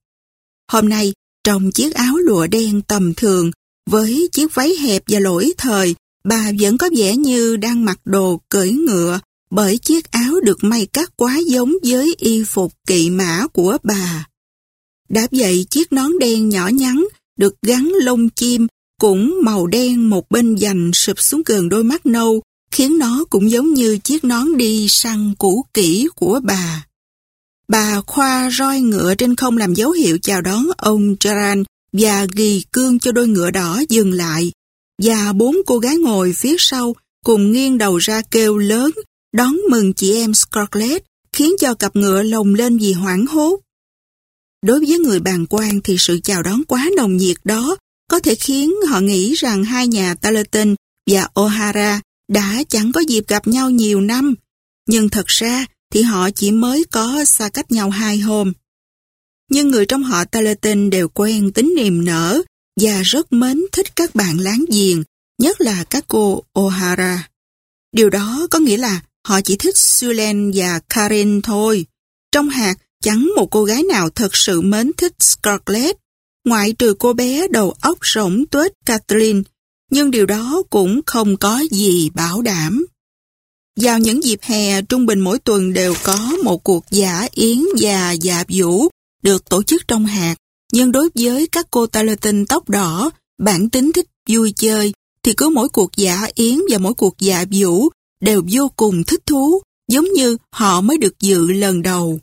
Hôm nay, trong chiếc áo lụa đen tầm thường, với chiếc váy hẹp và lỗi thời, bà vẫn có vẻ như đang mặc đồ cởi ngựa bởi chiếc áo được may cắt quá giống với y phục kỵ mã của bà. Đã vậy, chiếc nón đen nhỏ nhắn được gắn lông chim cũng màu đen một bên dành sụp xuống gần đôi mắt nâu, khiến nó cũng giống như chiếc nón đi săn cũ kỹ của bà. Bà khoa roi ngựa trên không làm dấu hiệu chào đón ông charan và ghi cương cho đôi ngựa đỏ dừng lại. Và bốn cô gái ngồi phía sau cùng nghiêng đầu ra kêu lớn đón mừng chị em Scarlett khiến cho cặp ngựa lồng lên vì hoảng hốt. Đối với người bàn quan thì sự chào đón quá nồng nhiệt đó có thể khiến họ nghĩ rằng hai nhà Tarleton và O'Hara đã chẳng có dịp gặp nhau nhiều năm, nhưng thật ra thì họ chỉ mới có xa cách nhau hai hôm. Nhưng người trong họ Tarleton đều quen tính niềm nở và rất mến thích các bạn láng giềng, nhất là các cô O'Hara. Điều đó có nghĩa là họ chỉ thích Suelen và Karen thôi. Trong hạt, chẳng một cô gái nào thật sự mến thích Scarlett, ngoại trừ cô bé đầu óc rỗng tuếch Kathleen nhưng điều đó cũng không có gì bảo đảm. Vào những dịp hè, trung bình mỗi tuần đều có một cuộc giả yến và dạ vũ được tổ chức trong hạt. Nhưng đối với các cô Tarleton tóc đỏ, bản tính thích vui chơi, thì cứ mỗi cuộc giả yến và mỗi cuộc dạ vũ đều vô cùng thích thú, giống như họ mới được dự lần đầu.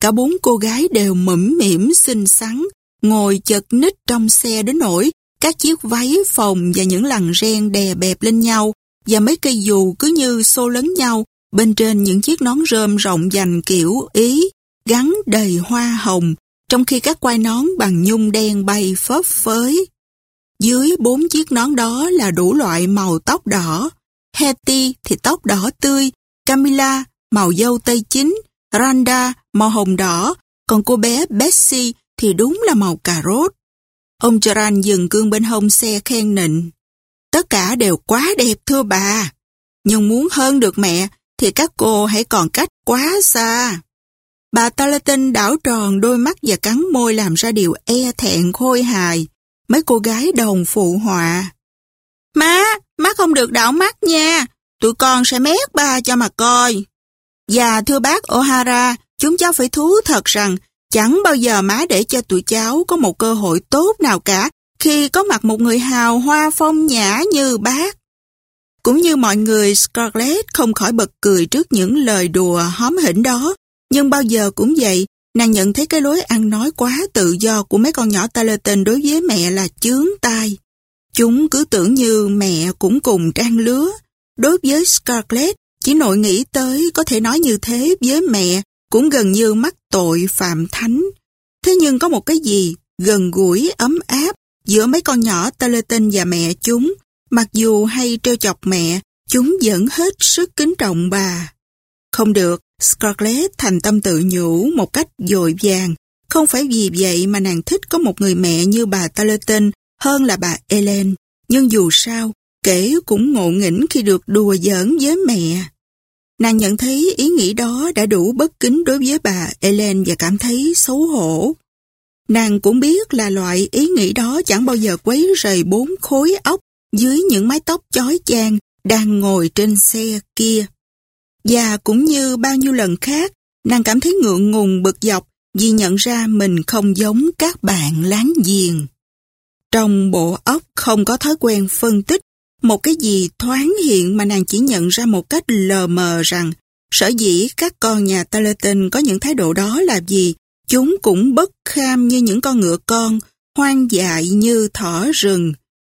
Cả bốn cô gái đều mỉm mỉm xinh xắn, ngồi chật ních trong xe đến nỗi các chiếc váy phòng và những lằn ren đè bẹp lên nhau và mấy cây dù cứ như xô lấn nhau bên trên những chiếc nón rơm rộng dành kiểu Ý gắn đầy hoa hồng trong khi các quai nón bằng nhung đen bay phớp phới. Dưới bốn chiếc nón đó là đủ loại màu tóc đỏ. Hetty thì tóc đỏ tươi, Camilla màu dâu tây chín, Randa màu hồng đỏ, còn cô bé Betsy thì đúng là màu cà rốt. Ông Charan dừng cương bên hông xe khen nịnh. Tất cả đều quá đẹp thưa bà. Nhưng muốn hơn được mẹ thì các cô hãy còn cách quá xa. Bà Talatin đảo tròn đôi mắt và cắn môi làm ra điều e thẹn khôi hài. Mấy cô gái đồng phụ họa. Má, má không được đảo mắt nha. Tụi con sẽ mét ba cho mà coi. Và thưa bác O'Hara, chúng cháu phải thú thật rằng Chẳng bao giờ má để cho tụi cháu có một cơ hội tốt nào cả khi có mặt một người hào hoa phong nhã như bác. Cũng như mọi người, Scarlett không khỏi bật cười trước những lời đùa hóm hỉnh đó. Nhưng bao giờ cũng vậy, nàng nhận thấy cái lối ăn nói quá tự do của mấy con nhỏ Tarleton đối với mẹ là chướng tai. Chúng cứ tưởng như mẹ cũng cùng trang lứa. Đối với Scarlett, chỉ nội nghĩ tới có thể nói như thế với mẹ cũng gần như mắc tội phạm thánh. Thế nhưng có một cái gì gần gũi ấm áp giữa mấy con nhỏ Tarleton và mẹ chúng, mặc dù hay trêu chọc mẹ, chúng vẫn hết sức kính trọng bà. Không được, Scarlett thành tâm tự nhủ một cách dội vàng. Không phải vì vậy mà nàng thích có một người mẹ như bà Tarleton hơn là bà Ellen. Nhưng dù sao, kể cũng ngộ nghĩnh khi được đùa giỡn với mẹ. Nàng nhận thấy ý nghĩ đó đã đủ bất kính đối với bà Ellen và cảm thấy xấu hổ. Nàng cũng biết là loại ý nghĩ đó chẳng bao giờ quấy rầy bốn khối óc dưới những mái tóc chói chang đang ngồi trên xe kia. Và cũng như bao nhiêu lần khác, nàng cảm thấy ngượng ngùng bực dọc vì nhận ra mình không giống các bạn láng giềng. Trong bộ óc không có thói quen phân tích, một cái gì thoáng hiện mà nàng chỉ nhận ra một cách lờ mờ rằng sở dĩ các con nhà Talaton có những thái độ đó là gì, chúng cũng bất kham như những con ngựa con, hoang dại như thỏ rừng.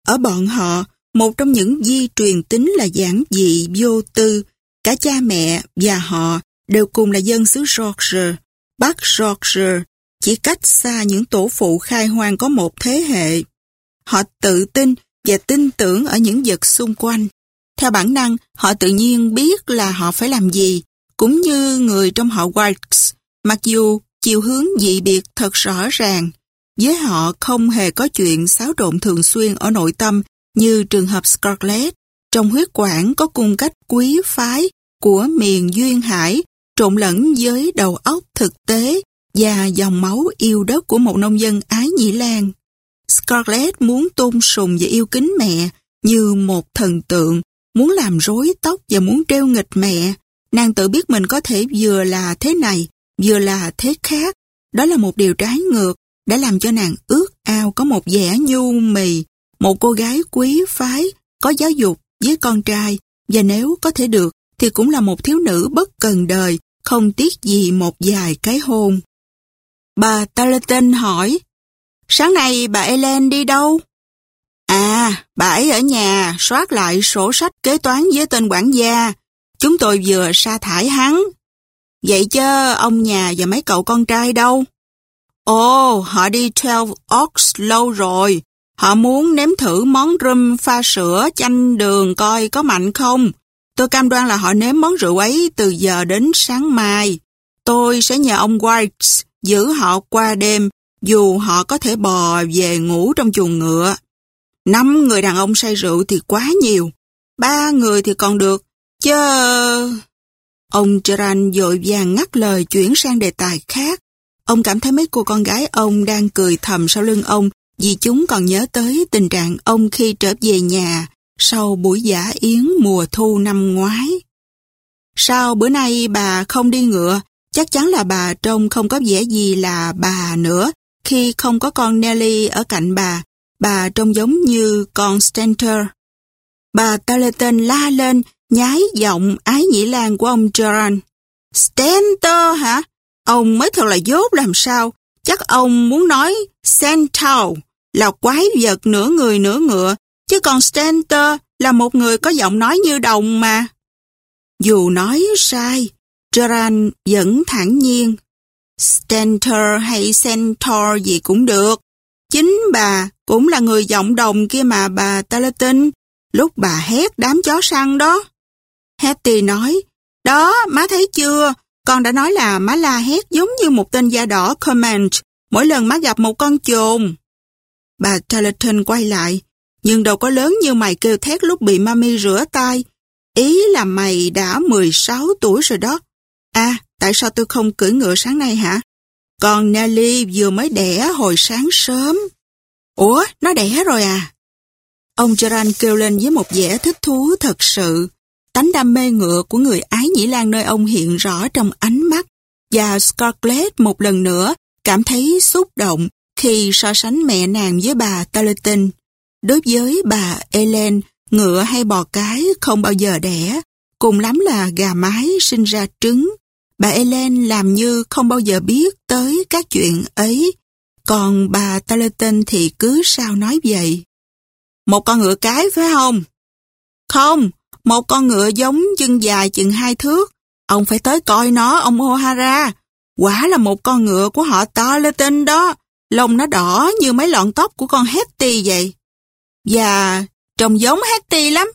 Ở bọn họ, một trong những di truyền tính là giản dị vô tư, cả cha mẹ và họ đều cùng là dân xứ Yorkshire, Bắc Yorkshire, chỉ cách xa những tổ phụ khai hoang có một thế hệ. Họ tự tin và tin tưởng ở những vật xung quanh. Theo bản năng, họ tự nhiên biết là họ phải làm gì, cũng như người trong họ Whites, mặc dù chiều hướng dị biệt thật rõ ràng. Với họ không hề có chuyện xáo trộn thường xuyên ở nội tâm như trường hợp Scarlett. Trong huyết quản có cung cách quý phái của miền Duyên Hải trộn lẫn với đầu óc thực tế và dòng máu yêu đất của một nông dân Ái Nhĩ Lan. Scarlett muốn tôn sùng và yêu kính mẹ như một thần tượng, muốn làm rối tóc và muốn treo nghịch mẹ. Nàng tự biết mình có thể vừa là thế này, vừa là thế khác. Đó là một điều trái ngược, đã làm cho nàng ước ao có một vẻ nhu mì, một cô gái quý phái, có giáo dục với con trai, và nếu có thể được, thì cũng là một thiếu nữ bất cần đời, không tiếc gì một vài cái hôn. Bà Tarleton hỏi, sáng nay bà Ellen đi đâu? À, bà ấy ở nhà, soát lại sổ sách kế toán với tên quản gia. Chúng tôi vừa sa thải hắn. Vậy chứ ông nhà và mấy cậu con trai đâu? Ồ, họ đi 12 Ox lâu rồi. Họ muốn nếm thử món rum pha sữa chanh đường coi có mạnh không. Tôi cam đoan là họ nếm món rượu ấy từ giờ đến sáng mai. Tôi sẽ nhờ ông White giữ họ qua đêm, dù họ có thể bò về ngủ trong chuồng ngựa. Năm người đàn ông say rượu thì quá nhiều, ba người thì còn được, chứ... Ông Gerard dội vàng ngắt lời chuyển sang đề tài khác. Ông cảm thấy mấy cô con gái ông đang cười thầm sau lưng ông vì chúng còn nhớ tới tình trạng ông khi trở về nhà sau buổi giả yến mùa thu năm ngoái. Sao bữa nay bà không đi ngựa? Chắc chắn là bà trông không có vẻ gì là bà nữa. Khi không có con Nelly ở cạnh bà, bà trông giống như con Stanter. Bà Tarleton la lên, nhái giọng ái nhĩ lan của ông Gerard. Stanter hả? Ông mới thật là dốt làm sao? Chắc ông muốn nói Centaur là quái vật nửa người nửa ngựa chứ còn Stenter là một người có giọng nói như đồng mà. Dù nói sai, Gerard vẫn thản nhiên. Stenter hay Centaur gì cũng được. Chính bà cũng là người giọng đồng kia mà bà Talatin, lúc bà hét đám chó săn đó. Hetty nói, đó, má thấy chưa, con đã nói là má la hét giống như một tên da đỏ Command mỗi lần má gặp một con chồn. Bà Tarleton quay lại, nhưng đâu có lớn như mày kêu thét lúc bị mami rửa tay. Ý là mày đã 16 tuổi rồi đó. À, tại sao tôi không cưỡi ngựa sáng nay hả? Còn Nelly vừa mới đẻ hồi sáng sớm. Ủa, nó đẻ rồi à? Ông Gerard kêu lên với một vẻ thích thú thật sự. Tánh đam mê ngựa của người Ái Nhĩ Lan nơi ông hiện rõ trong ánh mắt. Và Scarlett một lần nữa cảm thấy xúc động khi so sánh mẹ nàng với bà Talatin. Đối với bà Ellen, ngựa hay bò cái không bao giờ đẻ, cùng lắm là gà mái sinh ra trứng. Bà Ellen làm như không bao giờ biết tới các chuyện ấy, còn bà Tarleton thì cứ sao nói vậy. Một con ngựa cái phải không? Không, một con ngựa giống chân dài chừng hai thước. Ông phải tới coi nó, ông O'Hara. Quả là một con ngựa của họ Tarleton đó. Lông nó đỏ như mấy lọn tóc của con Hetty vậy. Và trông giống Hetty lắm.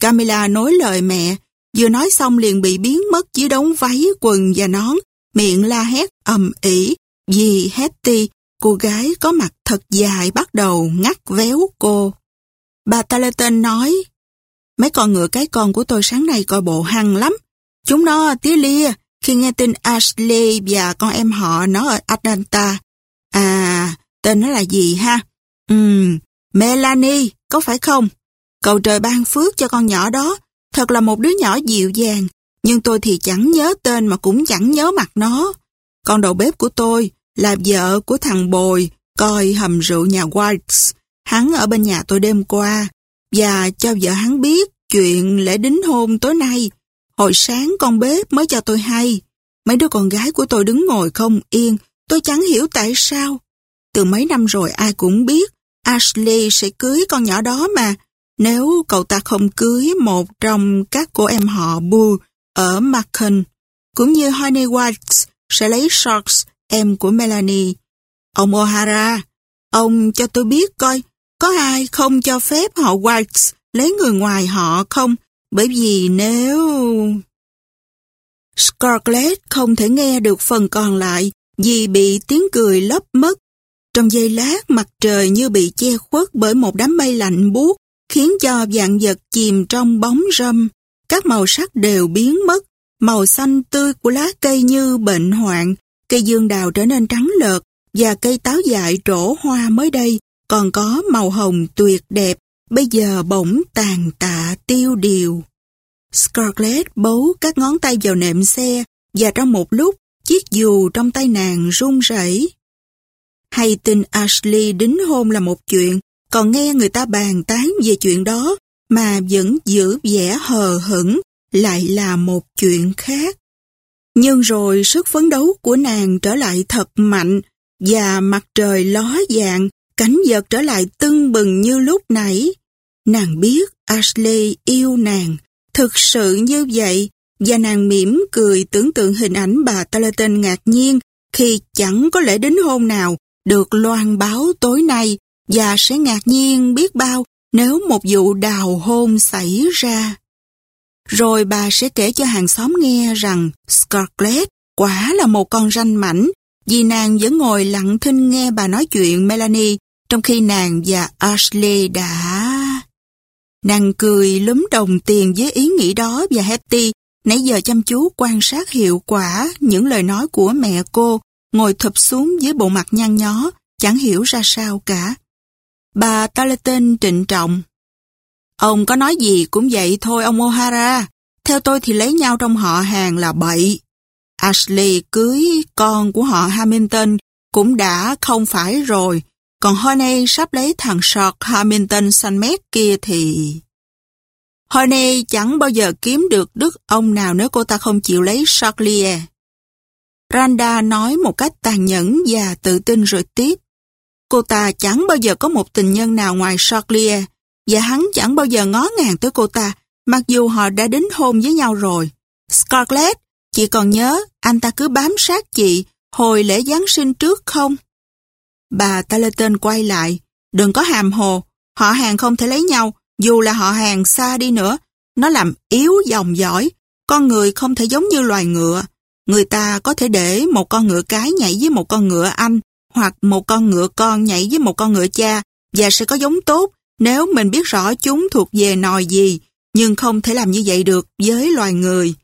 Camilla nói lời mẹ, vừa nói xong liền bị biến mất dưới đống váy, quần và nón, miệng la hét ầm ĩ vì Hetty, cô gái có mặt thật dài bắt đầu ngắt véo cô. Bà Talaton nói, mấy con ngựa cái con của tôi sáng nay coi bộ hăng lắm, Chúng nó tía lia khi nghe tin Ashley và con em họ nó ở Atlanta. À, tên nó là gì ha? Ừm, Melanie, có phải không? Cầu trời ban phước cho con nhỏ đó, thật là một đứa nhỏ dịu dàng, nhưng tôi thì chẳng nhớ tên mà cũng chẳng nhớ mặt nó. Con đầu bếp của tôi là vợ của thằng Bồi, coi hầm rượu nhà Whites. Hắn ở bên nhà tôi đêm qua, và cho vợ hắn biết chuyện lễ đính hôn tối nay. Hồi sáng con bếp mới cho tôi hay. Mấy đứa con gái của tôi đứng ngồi không yên, tôi chẳng hiểu tại sao. Từ mấy năm rồi ai cũng biết Ashley sẽ cưới con nhỏ đó mà. Nếu cậu ta không cưới một trong các cô em họ Bu ở Macon, cũng như Honey White sẽ lấy Sharks, em của Melanie. Ông O'Hara, ông cho tôi biết coi, có ai không cho phép họ White lấy người ngoài họ không? Bởi vì nếu... Scarlett không thể nghe được phần còn lại vì bị tiếng cười lấp mất. Trong giây lát mặt trời như bị che khuất bởi một đám mây lạnh buốt khiến cho dạng vật chìm trong bóng râm. Các màu sắc đều biến mất, màu xanh tươi của lá cây như bệnh hoạn, cây dương đào trở nên trắng lợt và cây táo dại trổ hoa mới đây còn có màu hồng tuyệt đẹp, bây giờ bỗng tàn tạ tiêu điều. Scarlett bấu các ngón tay vào nệm xe và trong một lúc chiếc dù trong tay nàng run rẩy. Hay tin Ashley đính hôn là một chuyện, còn nghe người ta bàn tán về chuyện đó mà vẫn giữ vẻ hờ hững lại là một chuyện khác. Nhưng rồi sức phấn đấu của nàng trở lại thật mạnh và mặt trời ló dạng, cánh vợt trở lại tưng bừng như lúc nãy. Nàng biết Ashley yêu nàng, thực sự như vậy, và nàng mỉm cười tưởng tượng hình ảnh bà Talaton ngạc nhiên khi chẳng có lễ đính hôn nào được loan báo tối nay và sẽ ngạc nhiên biết bao nếu một vụ đào hôn xảy ra. Rồi bà sẽ kể cho hàng xóm nghe rằng Scarlett quả là một con ranh mảnh vì nàng vẫn ngồi lặng thinh nghe bà nói chuyện Melanie trong khi nàng và Ashley đã... Nàng cười lúm đồng tiền với ý nghĩ đó và Hetty nãy giờ chăm chú quan sát hiệu quả những lời nói của mẹ cô ngồi thụp xuống dưới bộ mặt nhăn nhó, chẳng hiểu ra sao cả. Bà Talaton trịnh trọng. Ông có nói gì cũng vậy thôi ông O'Hara. Theo tôi thì lấy nhau trong họ hàng là bậy. Ashley cưới con của họ Hamilton cũng đã không phải rồi. Còn Honey sắp lấy thằng Short Hamilton xanh mét kia thì... Honey chẳng bao giờ kiếm được đức ông nào nếu cô ta không chịu lấy Charlier. Randa nói một cách tàn nhẫn và tự tin rồi tiếp. Cô ta chẳng bao giờ có một tình nhân nào ngoài Charlier và hắn chẳng bao giờ ngó ngàng tới cô ta mặc dù họ đã đính hôn với nhau rồi. Scarlett, chị còn nhớ anh ta cứ bám sát chị hồi lễ Giáng sinh trước không? Bà Talaton quay lại, đừng có hàm hồ, họ hàng không thể lấy nhau, dù là họ hàng xa đi nữa, nó làm yếu dòng dõi, con người không thể giống như loài ngựa. Người ta có thể để một con ngựa cái nhảy với một con ngựa anh, hoặc một con ngựa con nhảy với một con ngựa cha, và sẽ có giống tốt nếu mình biết rõ chúng thuộc về nòi gì, nhưng không thể làm như vậy được với loài người.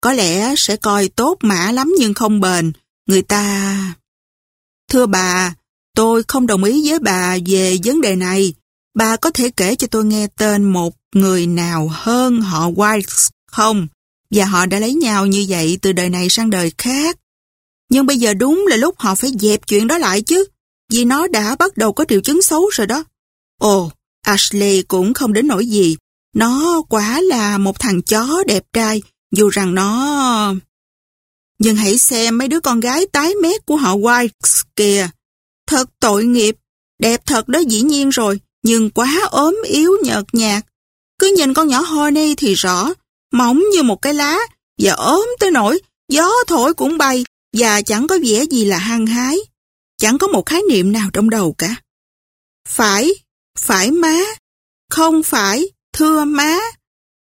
Có lẽ sẽ coi tốt mã lắm nhưng không bền. Người ta... Thưa bà, tôi không đồng ý với bà về vấn đề này. Bà có thể kể cho tôi nghe tên một người nào hơn họ White không? Và họ đã lấy nhau như vậy từ đời này sang đời khác. Nhưng bây giờ đúng là lúc họ phải dẹp chuyện đó lại chứ. Vì nó đã bắt đầu có triệu chứng xấu rồi đó. Ồ, Ashley cũng không đến nỗi gì. Nó quá là một thằng chó đẹp trai, dù rằng nó... Nhưng hãy xem mấy đứa con gái tái mét của họ White kìa. Thật tội nghiệp, đẹp thật đó dĩ nhiên rồi, nhưng quá ốm yếu nhợt nhạt. Cứ nhìn con nhỏ Honey thì rõ, mỏng như một cái lá, và ốm tới nỗi gió thổi cũng bay, và chẳng có vẻ gì là hăng hái. Chẳng có một khái niệm nào trong đầu cả. Phải, phải má, không phải, thưa má.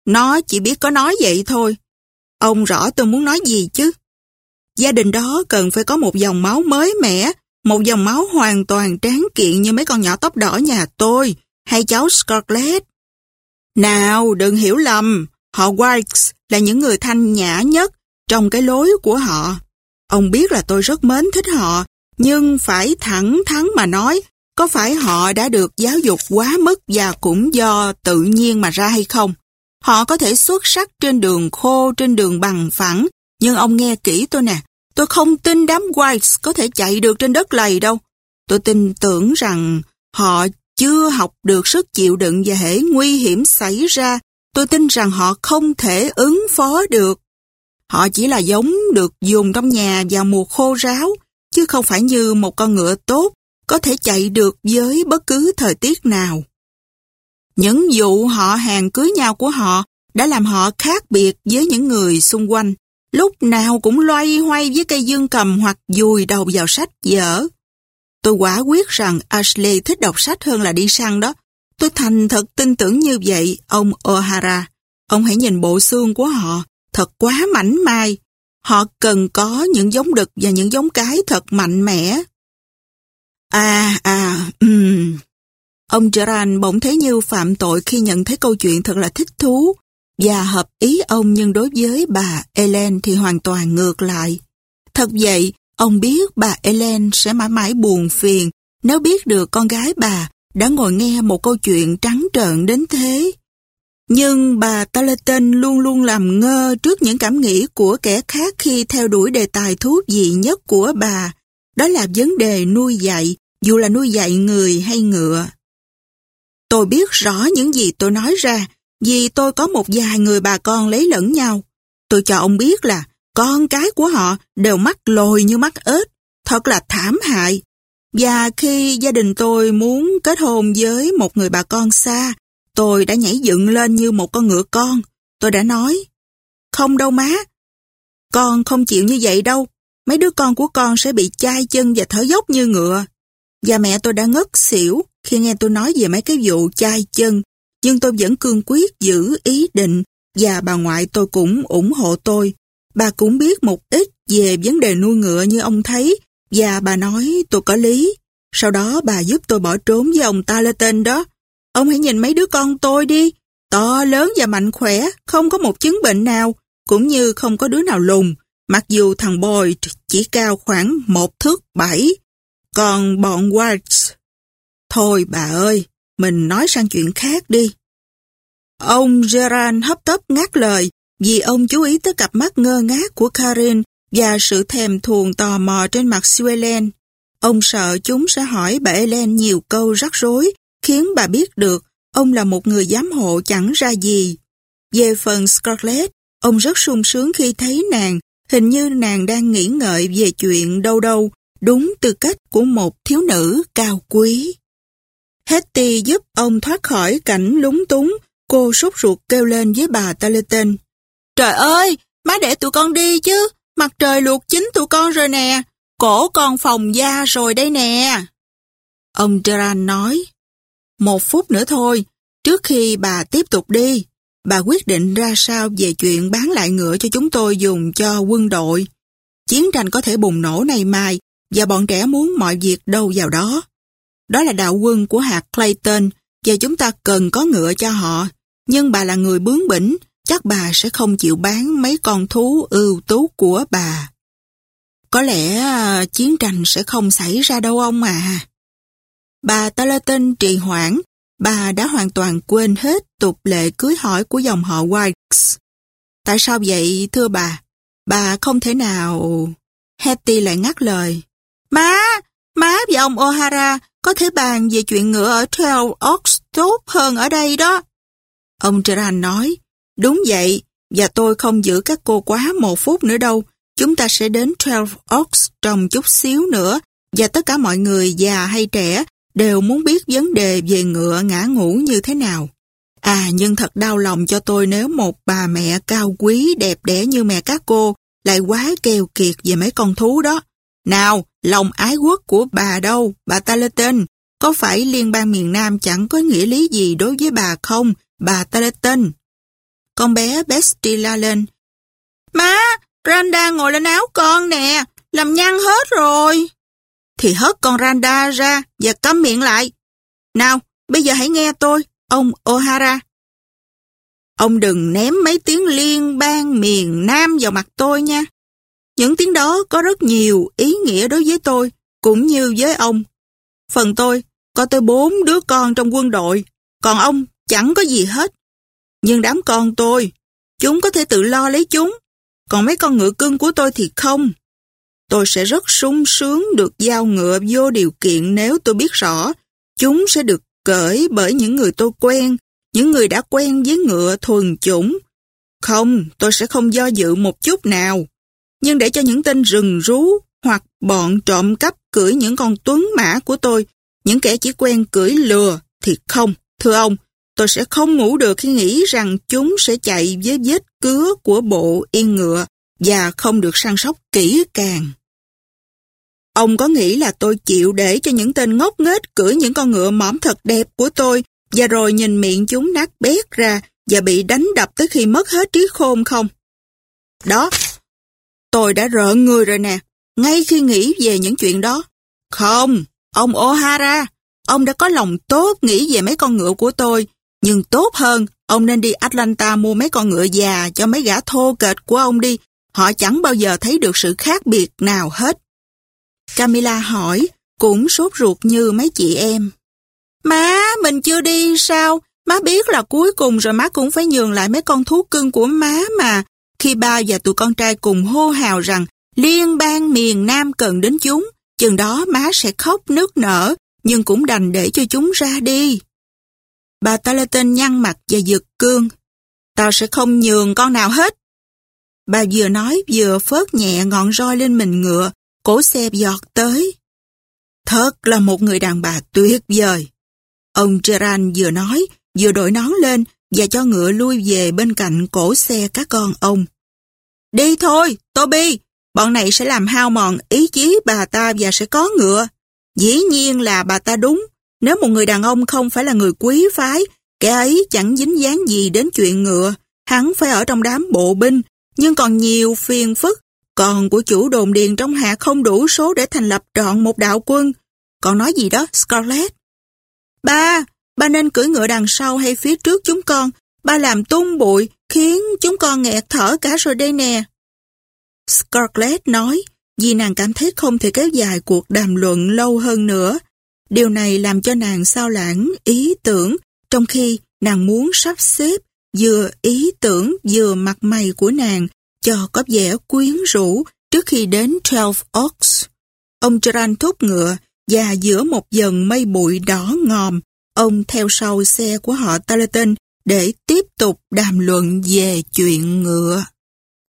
Nó chỉ biết có nói vậy thôi. Ông rõ tôi muốn nói gì chứ. Gia đình đó cần phải có một dòng máu mới mẻ, một dòng máu hoàn toàn tráng kiện như mấy con nhỏ tóc đỏ nhà tôi, hay cháu Scarlett. Nào, đừng hiểu lầm, họ Whites là những người thanh nhã nhất trong cái lối của họ. Ông biết là tôi rất mến thích họ, nhưng phải thẳng thắn mà nói, có phải họ đã được giáo dục quá mức và cũng do tự nhiên mà ra hay không? Họ có thể xuất sắc trên đường khô, trên đường bằng phẳng, nhưng ông nghe kỹ tôi nè, tôi không tin đám Whites có thể chạy được trên đất lầy đâu. Tôi tin tưởng rằng họ chưa học được sức chịu đựng và hệ nguy hiểm xảy ra, tôi tin rằng họ không thể ứng phó được. Họ chỉ là giống được dùng trong nhà vào mùa khô ráo, chứ không phải như một con ngựa tốt có thể chạy được với bất cứ thời tiết nào. Những vụ họ hàng cưới nhau của họ đã làm họ khác biệt với những người xung quanh, lúc nào cũng loay hoay với cây dương cầm hoặc dùi đầu vào sách dở. Tôi quả quyết rằng Ashley thích đọc sách hơn là đi săn đó. Tôi thành thật tin tưởng như vậy, ông O'Hara. Ông hãy nhìn bộ xương của họ, thật quá mảnh mai. Họ cần có những giống đực và những giống cái thật mạnh mẽ. À, à, ừm. Ông Gerard bỗng thấy như phạm tội khi nhận thấy câu chuyện thật là thích thú và hợp ý ông nhưng đối với bà Ellen thì hoàn toàn ngược lại. Thật vậy, ông biết bà Ellen sẽ mãi mãi buồn phiền nếu biết được con gái bà đã ngồi nghe một câu chuyện trắng trợn đến thế. Nhưng bà Tarleton luôn luôn làm ngơ trước những cảm nghĩ của kẻ khác khi theo đuổi đề tài thú vị nhất của bà. Đó là vấn đề nuôi dạy, dù là nuôi dạy người hay ngựa. Tôi biết rõ những gì tôi nói ra, vì tôi có một vài người bà con lấy lẫn nhau. Tôi cho ông biết là con cái của họ đều mắc lồi như mắt ếch, thật là thảm hại. Và khi gia đình tôi muốn kết hôn với một người bà con xa, tôi đã nhảy dựng lên như một con ngựa con. Tôi đã nói, không đâu má, con không chịu như vậy đâu, mấy đứa con của con sẽ bị chai chân và thở dốc như ngựa. Và mẹ tôi đã ngất xỉu khi nghe tôi nói về mấy cái vụ chai chân, nhưng tôi vẫn cương quyết giữ ý định và bà ngoại tôi cũng ủng hộ tôi. Bà cũng biết một ít về vấn đề nuôi ngựa như ông thấy và bà nói tôi có lý. Sau đó bà giúp tôi bỏ trốn với ông ta lên tên đó. Ông hãy nhìn mấy đứa con tôi đi. To lớn và mạnh khỏe, không có một chứng bệnh nào, cũng như không có đứa nào lùn. Mặc dù thằng Boyd chỉ cao khoảng một thước bảy, còn bọn Watts, Thôi bà ơi, mình nói sang chuyện khác đi. Ông Gerard hấp tấp ngắt lời vì ông chú ý tới cặp mắt ngơ ngác của Karin và sự thèm thuồng tò mò trên mặt Suelen. Ông sợ chúng sẽ hỏi bà Ellen nhiều câu rắc rối, khiến bà biết được ông là một người giám hộ chẳng ra gì. Về phần Scarlett, ông rất sung sướng khi thấy nàng, hình như nàng đang nghĩ ngợi về chuyện đâu đâu, đúng tư cách của một thiếu nữ cao quý. Hetty giúp ông thoát khỏi cảnh lúng túng, cô sốt ruột kêu lên với bà Talaton. Trời ơi, má để tụi con đi chứ, mặt trời luộc chín tụi con rồi nè, cổ con phòng da rồi đây nè. Ông Duran nói, một phút nữa thôi, trước khi bà tiếp tục đi, bà quyết định ra sao về chuyện bán lại ngựa cho chúng tôi dùng cho quân đội. Chiến tranh có thể bùng nổ này mai, và bọn trẻ muốn mọi việc đâu vào đó. Đó là đạo quân của hạt Clayton, và chúng ta cần có ngựa cho họ. Nhưng bà là người bướng bỉnh, chắc bà sẽ không chịu bán mấy con thú ưu tú của bà. Có lẽ à, chiến tranh sẽ không xảy ra đâu ông à. Bà Talaton trì hoãn, bà đã hoàn toàn quên hết tục lệ cưới hỏi của dòng họ Wikes. Tại sao vậy thưa bà? Bà không thể nào... Hetty lại ngắt lời. Má, má và ông O'Hara có thể bàn về chuyện ngựa ở Trail Oaks tốt hơn ở đây đó. Ông Gerard nói, đúng vậy, và tôi không giữ các cô quá một phút nữa đâu. Chúng ta sẽ đến Trail Oaks trong chút xíu nữa, và tất cả mọi người già hay trẻ đều muốn biết vấn đề về ngựa ngã ngủ như thế nào. À, nhưng thật đau lòng cho tôi nếu một bà mẹ cao quý đẹp đẽ như mẹ các cô lại quá keo kiệt về mấy con thú đó. Nào, lòng ái quốc của bà đâu, bà ta lê tên. Có phải liên bang miền Nam chẳng có nghĩa lý gì đối với bà không, bà ta lê tên? Con bé Bestie la lên. Má, Randa ngồi lên áo con nè, làm nhăn hết rồi. Thì hớt con Randa ra và cấm miệng lại. Nào, bây giờ hãy nghe tôi, ông O'Hara. Ông đừng ném mấy tiếng liên bang miền Nam vào mặt tôi nha. Những tiếng đó có rất nhiều ý nghĩa đối với tôi, cũng như với ông. Phần tôi, có tới bốn đứa con trong quân đội, còn ông chẳng có gì hết. Nhưng đám con tôi, chúng có thể tự lo lấy chúng, còn mấy con ngựa cưng của tôi thì không. Tôi sẽ rất sung sướng được giao ngựa vô điều kiện nếu tôi biết rõ chúng sẽ được cởi bởi những người tôi quen, những người đã quen với ngựa thuần chủng. Không, tôi sẽ không do dự một chút nào. Nhưng để cho những tên rừng rú hoặc bọn trộm cắp cưỡi những con tuấn mã của tôi, những kẻ chỉ quen cưỡi lừa thì không. Thưa ông, tôi sẽ không ngủ được khi nghĩ rằng chúng sẽ chạy với vết cứa của bộ yên ngựa và không được săn sóc kỹ càng. Ông có nghĩ là tôi chịu để cho những tên ngốc nghếch cưỡi những con ngựa mõm thật đẹp của tôi và rồi nhìn miệng chúng nát bét ra và bị đánh đập tới khi mất hết trí khôn không? Đó, tôi đã rợn người rồi nè, ngay khi nghĩ về những chuyện đó. Không, ông O'Hara, ông đã có lòng tốt nghĩ về mấy con ngựa của tôi, nhưng tốt hơn, ông nên đi Atlanta mua mấy con ngựa già cho mấy gã thô kệch của ông đi. Họ chẳng bao giờ thấy được sự khác biệt nào hết. Camilla hỏi, cũng sốt ruột như mấy chị em. Má, mình chưa đi sao? Má biết là cuối cùng rồi má cũng phải nhường lại mấy con thú cưng của má mà. Khi ba và tụi con trai cùng hô hào rằng liên bang miền Nam cần đến chúng, chừng đó má sẽ khóc nước nở, nhưng cũng đành để cho chúng ra đi. Bà Talaton nhăn mặt và giật cương. Tao sẽ không nhường con nào hết. Bà vừa nói vừa phớt nhẹ ngọn roi lên mình ngựa, cổ xe giọt tới. Thật là một người đàn bà tuyệt vời. Ông Gerard vừa nói, vừa đội nón lên và cho ngựa lui về bên cạnh cổ xe các con ông. Đi thôi, Toby, bọn này sẽ làm hao mòn ý chí bà ta và sẽ có ngựa. Dĩ nhiên là bà ta đúng, nếu một người đàn ông không phải là người quý phái, kẻ ấy chẳng dính dáng gì đến chuyện ngựa, hắn phải ở trong đám bộ binh, nhưng còn nhiều phiền phức còn của chủ đồn điền trong hạ không đủ số để thành lập trọn một đạo quân. Còn nói gì đó, Scarlett? Ba, ba nên cưỡi ngựa đằng sau hay phía trước chúng con. Ba làm tung bụi, khiến chúng con nghẹt thở cả rồi đây nè. Scarlett nói, vì nàng cảm thấy không thể kéo dài cuộc đàm luận lâu hơn nữa. Điều này làm cho nàng sao lãng ý tưởng, trong khi nàng muốn sắp xếp vừa ý tưởng vừa mặt mày của nàng cho có vẻ quyến rũ trước khi đến Twelve Oaks. Ông Gerard thúc ngựa và giữa một dần mây bụi đỏ ngòm, ông theo sau xe của họ Talaton để tiếp tục đàm luận về chuyện ngựa.